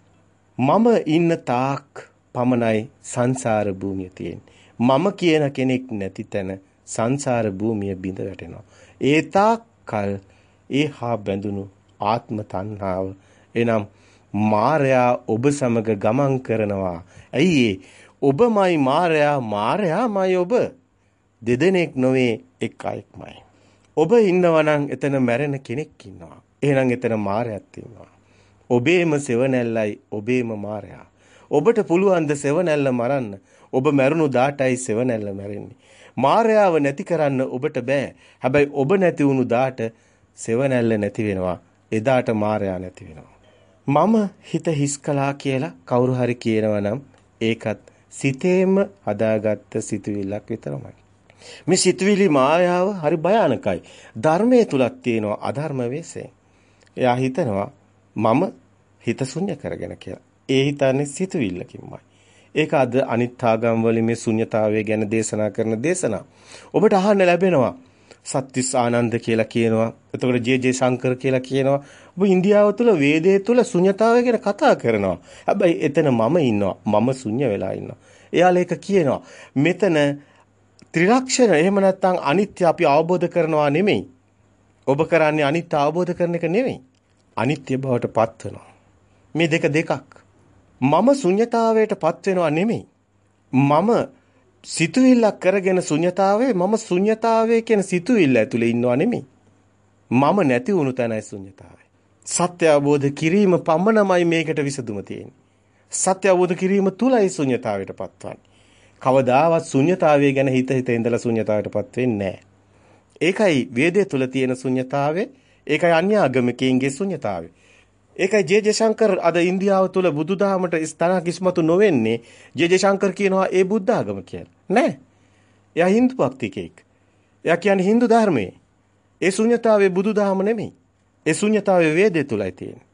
මම ඉන්න තාක් පමණයි සංසාර භූමිය තියෙන්නේ. මම කියන කෙනෙක් නැති තැන සංසාර භූමිය බිඳ වැටෙනවා. ඒ තාක්කල් ඒ හා බැඳුණු ආත්ම තණ්හාව එනම් මායයා ඔබ සමග ගමන් කරනවා. ඇයි ඔබමයි මායයා මායයාමයි ඔබ. දෙදෙනෙක් නොවේ එක් අයෙක්මයි. ඔබ ඉන්නවා නම් එතන මැරෙන කෙනෙක් ඉන්නවා. එහෙනම් එතන මායයක් ඉන්නවා. ඔබේම සෙවණැල්ලයි ඔබේම මායයා. ඔබට පුළුවන් ද සෙවණැල්ල මරන්න. ඔබ මැරුණු දාටයි සෙවණැල්ල මැරෙන්නේ. මායාව නැති කරන්න ඔබට බෑ. හැබැයි ඔබ නැති වුණු දාට සෙවණැල්ල නැති වෙනවා. එදාට මායාව නැති වෙනවා. මම හිත හිස් කළා කියලා කවුරු හරි කියනවා නම් ඒකත් සිතේම හදාගත්ත සිතුවිල්ලක් විතරමයි. මේ සිතුවිලි මායාව හරි භයානකයි. ධර්මයේ තුලක් තියෙනවා අධර්ම වෙසේ. එයා හිතනවා මම හිත ශුන්‍ය කරගෙන කියලා. ඒ හිතන්නේ සිතුවිල්ලකින්මයි. ඒක අද අනිත් ආගම් වල මේ ශුන්‍යතාවය ගැන දේශනා කරන දේශනා. ඔබට අහන්න ලැබෙනවා. සත්‍තිස් ආනන්ද කියලා කියනවා. එතකොට ජේ.ජේ ශංකර් කියලා කියනවා. ඔබ ඉන්දියාව තුල වේදයේ තුල ශුන්‍යතාවය ගැන කතා කරනවා. හැබැයි එතන මම ඉන්නවා. මම ශුන්‍ය වෙලා ඉන්නවා. එයාලා ඒක කියනවා. මෙතන ත්‍රිලක්ෂණ එහෙම නැත්නම් අනිත්‍ය අපි අවබෝධ කරනවා නෙමෙයි. ඔබ කරන්නේ අනිත්‍ය අවබෝධ කරන එක නෙමෙයි. අනිත්‍ය බවට පත් වෙනවා. මේ දෙක දෙකක්. මම ශුන්්‍යතාවයටපත් වෙනවා නෙමෙයි. මම සිතුවිල්ලක් කරගෙන ශුන්්‍යතාවයේ මම ශුන්්‍යතාවයේ කියන සිතුවිල්ල ඇතුලේ ඉන්නවා නෙමෙයි. මම නැති වුණු තැනයි ශුන්්‍යතාවය. සත්‍ය අවබෝධ කිරීම පමණමයි මේකට විසඳුම තියෙන්නේ. සත්‍ය අවබෝධ කිරීම තුලයි ශුන්්‍යතාවයටපත් වන්නේ. කවදාවත් ශුන්්‍යතාවය ගැන හිත හිත ඉඳලා ශුන්්‍යතාවයටපත් වෙන්නේ නැහැ. ඒකයි වේදේ තුල තියෙන ශුන්්‍යතාවය, ඒකයි අන්‍ය ආගමිකයින්ගේ ශුන්්‍යතාවය. ඒකයි ජේ ජයශංකර් අද ඉන්දියාව තුළ බුදුදහමට ස්ථානක් ඉස්මතු නොවෙන්නේ ජේ ජයශංකර් කියනවා ඒ බුද්ධ ආගම කියලා. නෑ. එයා Hindu භක්තිකෙක්. එයා කියන්නේ Hindu ධර්මයේ. ඒ ශුන්‍යතාවයේ බුදුදහම නෙමෙයි. ඒ ශුන්‍යතාවයේ වේදේ තුලයි තියෙන්නේ.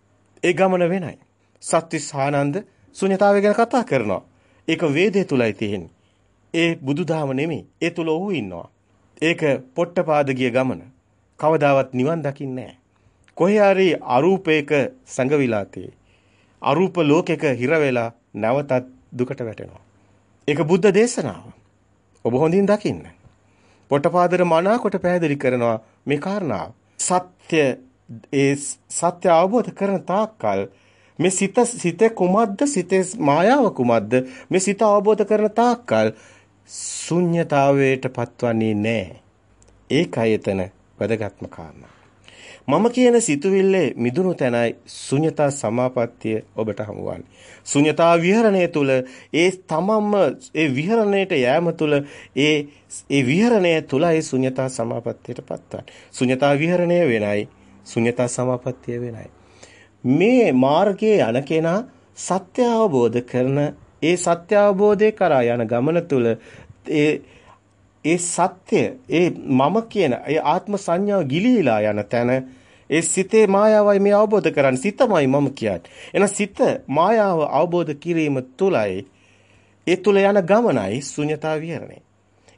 ඒ ගමන වෙනයි. සත්‍විස් ආනන්ද ශුන්‍යතාවය ගැන කතා කරනවා. ඒක වේදේ තුලයි තියෙන්නේ. ඒ බුදුදහම නෙමෙයි. ඒ තුල ඔහු ඉන්නවා. ඒක පොට්ටපාදගිය ගමන. කවදාවත් නිවන් දකින්නේ නැහැ. කොහේ හරි අරූපයක සංගවිලා තේ. අරූප ලෝකයක හිර වෙලා නැවතත් දුකට වැටෙනවා. ඒක බුද්ධ දේශනාව. ඔබ හොඳින් දකින්න. පොටපාදර මනාකොට පැහැදිලි කරනවා මේ කාරණාව. සත්‍ය ඒ සත්‍ය අවබෝධ කරන තාක්කල් මේ සිත සිතේ කුමද්ද සිතේ මායාව කුමද්ද මේ සිත අවබෝධ කරන තාක්කල් ශුන්්‍යතාවයට පත්වන්නේ නැහැ. ඒකයි එතන වැදගත්ම කාරණා. මම කියන සිතුවිල්ලේ මිදුණු තැනයි ශුන්‍යතා සමාපත්තිය ඔබට හමුවන්නේ. ශුන්‍යතා විහරණය තුල ඒ තමම්ම ඒ විහරණයට යෑම තුල ඒ ඒ විහරණය තුලයි ශුන්‍යතා සමාපත්තියට පත්වන්නේ. ශුන්‍යතා විහරණය වෙනයි ශුන්‍යතා සමාපත්තිය වෙනයි. මේ මාර්ගයේ යන කෙනා සත්‍ය අවබෝධ කරන ඒ සත්‍ය අවබෝධය කරා යන ගමන තුල ඒ ඒ සත්‍ය ඒ මම කියන ඒ ආත්ම සංඥාව ගිලීලා යන තැන ඒ සිතේ මායාවයි මේ අවබෝධ කරන්නේ. සිතමයි මම කියන්නේ. එහෙනම් සිත මායාව අවබෝධ කිරීම තුලයි ඒ තුල යන ගමනයි ශුන්‍යතා විහරණය.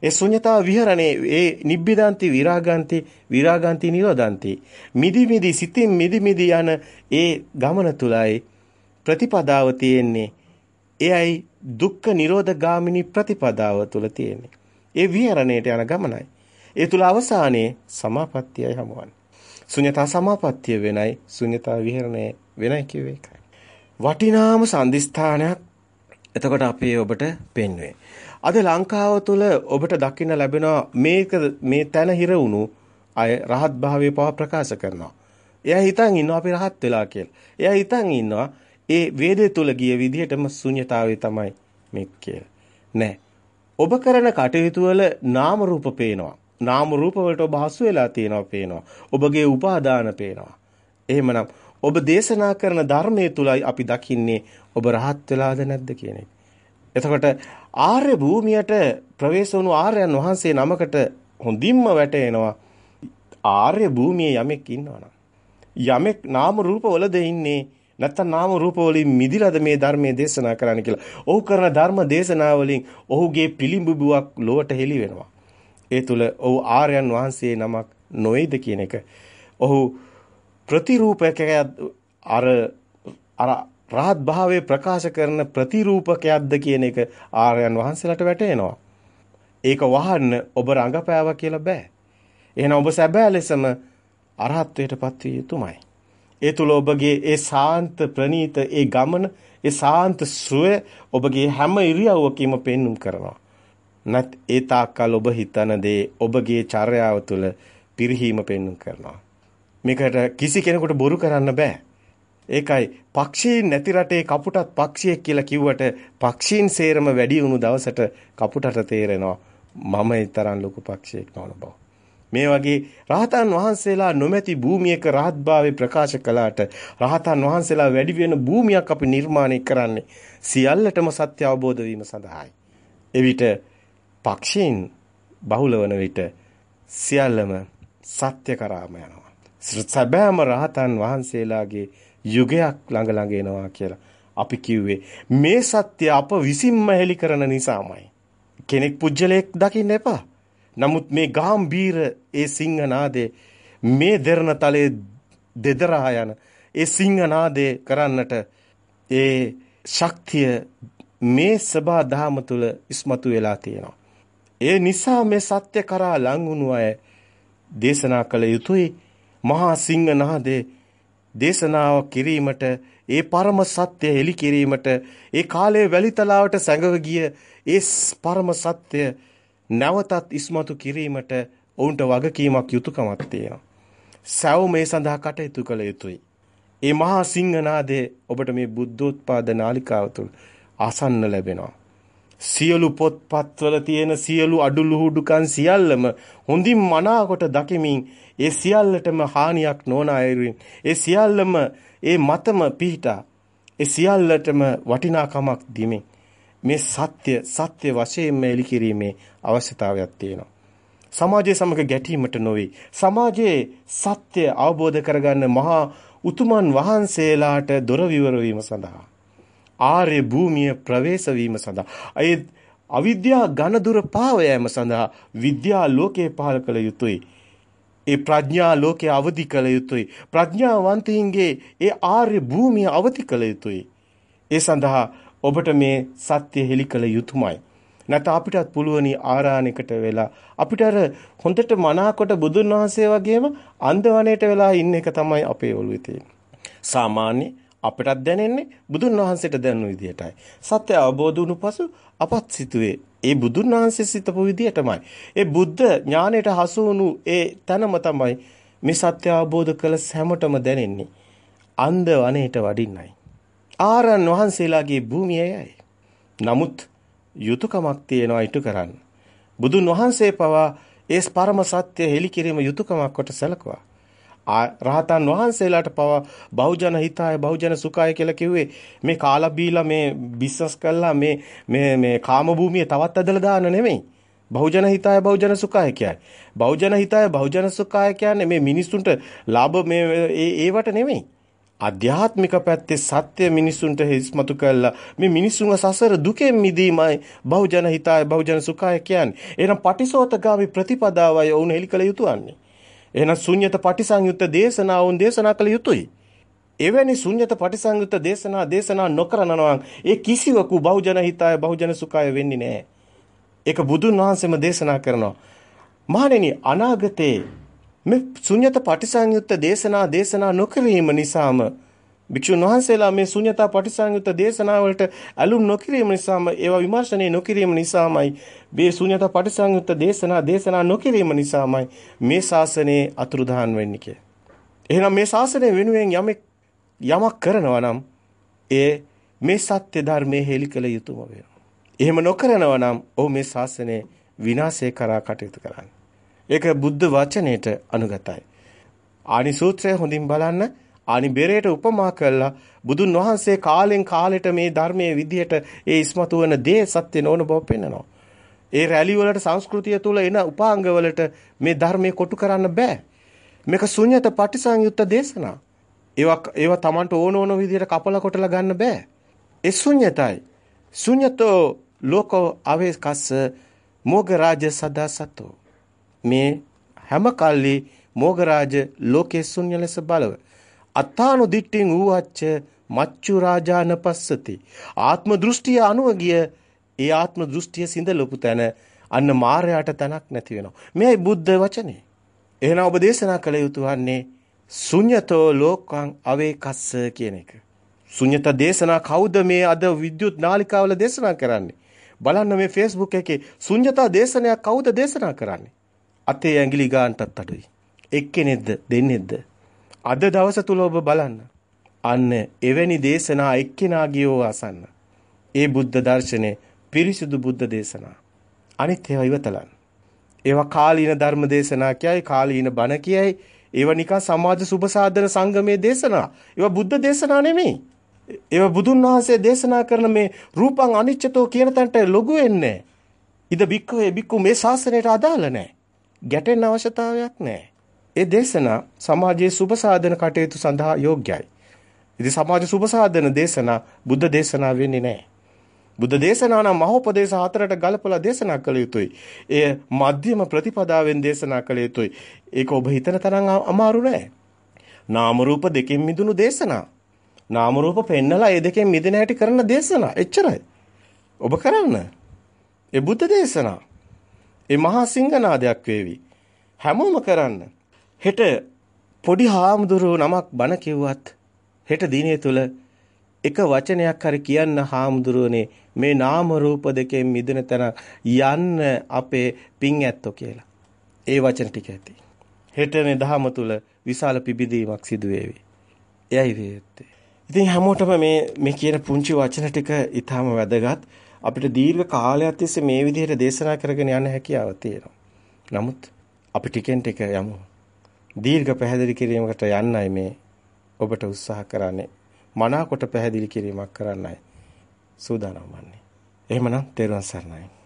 ඒ ශුන්‍යතා විහරණේ ඒ නිබ්බිදාන්ති විරාගාන්ති විරාගාන්ති නිරෝධාන්ති මිදි මිදි සිතින් මිදි මිදි යන ඒ ගමන තුලයි ප්‍රතිපදාව තියෙන්නේ. එයයි දුක්ඛ නිරෝධ ගාමිනී ප්‍රතිපදාව තුල තියෙන්නේ. ඒ විහරණයට යන ගමනයි. ඒ තුල අවසානයේ සමාපත්තියයි හමුවන්නේ. ශුන්‍යතා සමාපත්තිය වෙනයි ශුන්‍යතා විහරණය වෙනයි කියුවේ ඒකයි. වටිනාම සම්දිස්ථානයක් එතකොට අපි ඔබට පෙන්වුවේ. අද ලංකාව තුළ ඔබට දකින්න ලැබෙනවා මේක මේ තැන හිර වුණු අය රහත් භාවයේ පව ප්‍රකාශ කරනවා. එයා හිතන් ඉන්නවා අපි රහත් වෙලා කියලා. එයා හිතන් ඉන්නවා ඒ වේදේ තුල ගිය විදිහටම ශුන්‍යතාවය තමයි මේක කියලා. නෑ. ඔබ කරන කටයුතු වල නාම රූප පේනවා. නාම රූප වලට ඔබ හසු වෙලා තියෙනවා පේනවා. ඔබගේ උපාදාන පේනවා. එහෙමනම් ඔබ දේශනා කරන ධර්මයේ තුලයි අපි දකින්නේ ඔබ රහත් වෙලාද නැද්ද කියන එක. එතකොට ආර්ය භූමියට ප්‍රවේශ වුණු ආර්යයන් වහන්සේ නමකට හොඳින්ම වැටෙනවා ආර්ය භූමියේ යමෙක් ඉන්නවනම් යමෙක් නාම රූප වලද ඉන්නේ නැත්තම් නාම රූප වලින් මිදිලාද මේ ධර්මයේ දේශනා කරන්න කියලා. ඔහු කරන ධර්ම දේශනා වලින් ඔහුගේ පිළිඹුවක් ලොවට හෙළි වෙනවා. ඒ තුල ඔහු ආර්යයන් වහන්සේ නමක් නොවේද කියන එක. ඔහු ප්‍රතිරූපකයක් අර අර රහත් භාවයේ ප්‍රකාශ කරන ප්‍රතිරූපකයක්ද කියන එක ආර්යයන් වහන්සේලාට වැටහෙනවා. ඒක වහන්න ඔබ රඟපෑවා කියලා බෑ. එහෙනම් ඔබ සැබෑ ලෙසම අරහත්ත්වයටපත් විය යුතුමයි. ඒ තුල ඔබගේ ඒ සාන්ත ප්‍රනීත ඒ ගමන ඒ සාන්ත සුවය ඔබගේ හැම ඉරියව්වකම පෙන්눔 කරනවා. නැත් ඒ තාක්කල් ඔබ හිතන දේ ඔබගේ චර්යාව තුළ පිරිහීම පෙන්වු කරනවා. මේකට කිසි කෙනෙකුට බොරු කරන්න බෑ. ඒකයි පක්ෂීන් නැති රටේ කපුටත් පක්ෂියෙක් කියලා කිව්වට පක්ෂීන් සේරම වැඩි වුණු දවසට කපුටට තේරෙනවා මම ඒ තරම් ලොකු පක්ෂියෙක් නොවන බව. මේ වගේ රහතන් වහන්සේලා නොමැති භූමියක රහත්භාවය ප්‍රකාශ කළාට රහතන් වහන්සේලා වැඩි වෙන භූමියක් අපි නිර්මාණය කරන්නේ සියල්ලටම සත්‍ය අවබෝධ වීම සඳහායි. එවිට පක්ෂීන් බහුල වන විට සියල්ලම සත්‍ය කරාම යනවා. සැබෑම රහතන් වහන්සේලාගේ යුගයක් ළඟ ළඟ එනවා කියලා අපි කිව්වේ මේ සත්‍ය අප විසින්ම හෙළි කරන නිසාමයි. කෙනෙක් පුජ්‍යලයක් දකින්න එපා. නමුත් මේ ගාම්භීර ඒ සිංහනාදේ මේ දෙරණ තලයේ දෙදරා යන ඒ සිංහනාදේ කරන්නට ඒ ශක්තිය මේ සබා දහම තුල ඉස්මතු වෙලා තියෙනවා. ඒ නිසා මේ සත්‍ය කරා ලංගුණු අය දේශනා කළ යුතුයි මහා සිංහනාදේ දේශනාව කිරීමට ඒ පරම සත්‍ය හෙළි කිරීමට ඒ කාලයේ වැලිතලාවට සැඟව ගිය ඒ පරම සත්‍ය නැවතත් ඉස්මතු කිරීමට ඔවුන්ට වගකීමක් යුතුයකමක් තියෙනවා. සැව මේ සඳහා කටයුතු කළ යුතුයි. ඒ මහා සිංහනාදේ ඔබට මේ බුද්ධෝත්පාද නාලිකාව තුළ ආසන්න ලැබෙනවා. සියලු පොත්පත්වල තියෙන සියලු අඩුලුහුඩුකන් සියල්ලම හොඳින් මනාකොට දකිමින් ඒ සියල්ලටම හානියක් නොවන අයුරින් ඒ සියල්ලම ඒ මතම පිහිටා ඒ සියල්ලටම වටිනාකමක් දීමෙන් මේ සත්‍ය සත්‍ය වශයෙන්ම එලි කිරීමේ අවශ්‍යතාවයක් තියෙනවා. සමාජයේ සමග ගැටීමට නොවේ. සමාජයේ සත්‍ය අවබෝධ කරගන්න මහා උතුමන් වහන්සේලාට දොර විවර වීම සඳහා ආර්ය භූමිය ප්‍රවේශ වීම සඳහා ඒ අවිද්‍යා ඝන දුර පාව යාම සඳහා විද්‍යා ලෝකේ පහල කළ යුතුය. ඒ ප්‍රඥා ලෝකේ අවදි කළ යුතුය. ප්‍රඥාවන්තයින්ගේ ඒ ආර්ය භූමිය අවදි කළ යුතුය. ඒ සඳහා ඔබට මේ සත්‍ය හෙළි කළ යුතුයමයි. නැත්නම් අපිටත් පුළුවනි ආරාණයකට වෙලා අපිට අර හොඳට මනාකොට බුදුන් වහන්සේ වගේම අන්දවණේට වෙලා ඉන්න එක තමයි අපේ ඔළුවේ තියෙන්නේ. සාමාන්‍ය අපිටත් දැනෙන්නේ බුදුන් වහන්සේට දැනුන විදිහටයි. සත්‍ය අවබෝධ වුණු පසු අපත් සිතුවේ ඒ බුදුන් වහන්සේ සිතපු විදිහටමයි. ඒ බුද්ධ ඥාණයට හසු වුණු ඒ තැනම තමයි මේ සත්‍ය අවබෝධ කළ හැමතෙම දැනෙන්නේ. අන්ද වනේට වඩින්නයි. ආරන් වහන්සේලාගේ භූමියයි. නමුත් යුතුයකමක් තියෙනවා ඊට කරන්න. බුදුන් වහන්සේ පවා ඒ පරම සත්‍ය හෙළි කිරීම යුතුයකමක් කොට සැලකුවා. රහතන් වහන්සේලාට පවා බහුජන හිතාය බහුජන සුඛාය කියලා කිව්වේ මේ කාලා බීලා මේ බිස්නස් කළා මේ මේ මේ කාම භූමිය තවත් ඇදලා දාන්න නෙමෙයි. බහුජන හිතාය බහුජන සුඛාය කියන්නේ. බහුජන හිතාය බහුජන සුඛාය කියන්නේ මේ මිනිස්සුන්ට ලාභ මේ ඒවට නෙමෙයි. ආධ්‍යාත්මික පැත්තේ සත්‍ය මිනිසුන්ට හිස්මතු කළා මේ මිනිසුන්ව සසර දුකෙන් මිදීමයි බහුජන හිතාය බහුජන සුඛාය කියන්නේ. එහෙනම් පටිසෝතගාමි ප්‍රතිපදාවයි ඔවුන් හෙලි කළ යුතු වන්නේ. එහෙනම් ශුන්්‍යත පටිසංයුත්ත දේශනා වුන් දේශනා කළ යුතුයි. එවැනි ශුන්්‍යත පටිසංයුත්ත දේශනා දේශනා නොකරනවා ඒ කිසිවකු බහුජන හිතාය බහුජන සුඛාය වෙන්නේ නැහැ. ඒක බුදුන් වහන්සේම දේශනා කරනවා. මහණෙනි අනාගතේ මේ ශුන්්‍යත පටිසංයුත්ත දේශනා දේශනා නොකිරීම නිසාම භික්ෂුන් වහන්සේලා මේ ශුන්‍යතා පටිසංයුත්ත දේශනා වලට ඇලුම් නොකිරීම නිසාම ඒවා විමර්ශනය නොකිරීම නිසාමයි මේ ශුන්‍යතා පටිසංයුත්ත දේශනා දේශනා නොකිරීම නිසාමයි මේ ශාසනයේ අතුරුදහන් වෙන්නේ කිය. එහෙනම් මේ ශාසනය වෙනුවෙන් යමෙක් යමක් කරනවා නම් ඒ මේ සත්‍ය ධර්මයේ හෙළි කළ යුතුම වෙනවා. එහෙම නොකරනවා නම් ඔහු මේ ශාසනය විනාශය කරා කටයුතු කරන්නේ. ඒක බුද්ධ වචනයට අනුගතයි. ආනි සූත්‍රය හොඳින් බලන්න ආනි බෙරේට උපමා කළා බුදුන් වහන්සේ කාලෙන් කාලෙට මේ ධර්මයේ විදිහට ඒ ඉස්මතු වෙන දේ සත්‍ය නොවන බව පෙන්වනවා. ඒ රැලි වලට සංස්කෘතිය තුල එන උපාංග වලට මේ ධර්මයේ කොටු කරන්න බෑ. මේක ශුන්්‍යත පටිසංයුත්ත දේශනා. ඒවා ඒවා Tamanට ඕන ඕන විදිහට කපලා කොටලා ගන්න බෑ. ඒ ශුන්්‍යතයි. ශුන්්‍යතෝ ලෝකෝ අවේකස්ස මොග රාජ සදා සතෝ මේ හැම කල්ලි මොගරාජ ලෝකේ ශුන්‍ය ලෙස බලව. අත්තානු දිට්ඨින් ඌවච්ච මච්චු රාජාන පස්සති. ආත්ම දෘෂ්ටිය අනුව ගිය ඒ ආත්ම දෘෂ්ටිය සිඳලපු තැන අන්න මායයට තැනක් නැති වෙනවා. මෙයි බුද්ධ වචනේ. එහෙනම් ඔබ දේශනා කළ යුතු වන්නේ ශුන්‍යතෝ ලෝකං අවේකස්ස කියන එක. ශුන්‍යත දේශනා කවුද මේ අද විද්‍යුත් නාලිකාවල දේශනා කරන්නේ? බලන්න මේ Facebook එකේ ශුන්‍යතා දේශනයක් කවුද දේශනා කරන්නේ? අතේ ඇඟිලි ගානටත් අඩුයි. එක්කෙනෙක්ද දෙන්නෙක්ද? අද දවස තුල ඔබ බලන්න. අන්න එවැනි දේශනා එක්කෙනාගියෝ අසන්න. ඒ බුද්ධ දර්ශනේ පිරිසිදු බුද්ධ දේශනා. අනිත් ඒවා ඉවතලන්න. ඒවා කාලීන ධර්ම දේශනා කියයි කාලීන බණ කියයි ඒවා නිකන් සමාජ සුබ සාධන සංගමයේ දේශනා. ඒවා බුද්ධ දේශනා නෙමෙයි. ඒවා බුදුන් වහන්සේ දේශනා කරන මේ රූපං අනිච්චතෝ කියන තැනට ලොගු වෙන්නේ. ඉද බික්කවේ බික්කු මේ ශාසනයට අදාළ නැහැ. ගැටෙන්න අවශ්‍යතාවයක් නැහැ. ඒ දේශනා සමාජයේ සුබ සාධන කටයුතු සඳහා යෝග්‍යයි. ඉතින් සමාජ සුබ සාධන දේශනා බුද්ධ දේශනා වෙන්නේ නැහැ. බුද්ධ දේශනා නම් මහෝපදේශ හතරට ගලපලා දේශනා කළ යුතුයි. එය මධ්‍යම ප්‍රතිපදාවෙන් දේශනා කළ යුතුයි. ඒක ඔබ හිතන තරම් අමාරු නෑ. නාම රූප දෙකෙන් මිදුණු දේශනා. නාම රූප පෙන්නලා ඒ දෙකෙන් මිදෙන හැටි කරන දේශනා. එච්චරයි. ඔබ කරන්න. ඒ බුද්ධ දේශනා. ඒ මහා සිංහනාදයක් වේවි. හැමෝම කරන්න. හෙට පොඩි හාමුදුරුවෝ නමක් බණ කිව්වත් හෙට දිනේ තුල එක වචනයක් හරි කියන්න හාමුදුරුවනේ මේ නාම රූප දෙකෙන් මිදෙන තැන යන්න අපේ පිං ඇත්තෝ කියලා. ඒ වචන ටික ඇති. හෙට මේ දහම තුල විශාල පිබිදීමක් සිදු වේවි. එයයි වේත්තේ. ඉතින් හැමෝටම මේ මේ කියන පුංචි වචන ටික ඊටාම වැදගත්. අපිට දීර්ඝ කාලයක් තිස්සේ මේ විදිහට දේශනා කරගෙන යන්න හැකියාව තියෙනවා. නමුත් අපි ටිකෙන් ටික යමු. දීර්ඝ පැහැදිලි කිරීමකට යන්නයි මේ ඔබට උත්සාහ කරන්නේ. මනාකොට පැහැදිලි කිරීමක් කරන්නයි සූදානම් වන්නේ. එහෙමනම් තෙරුවන් සරණයි.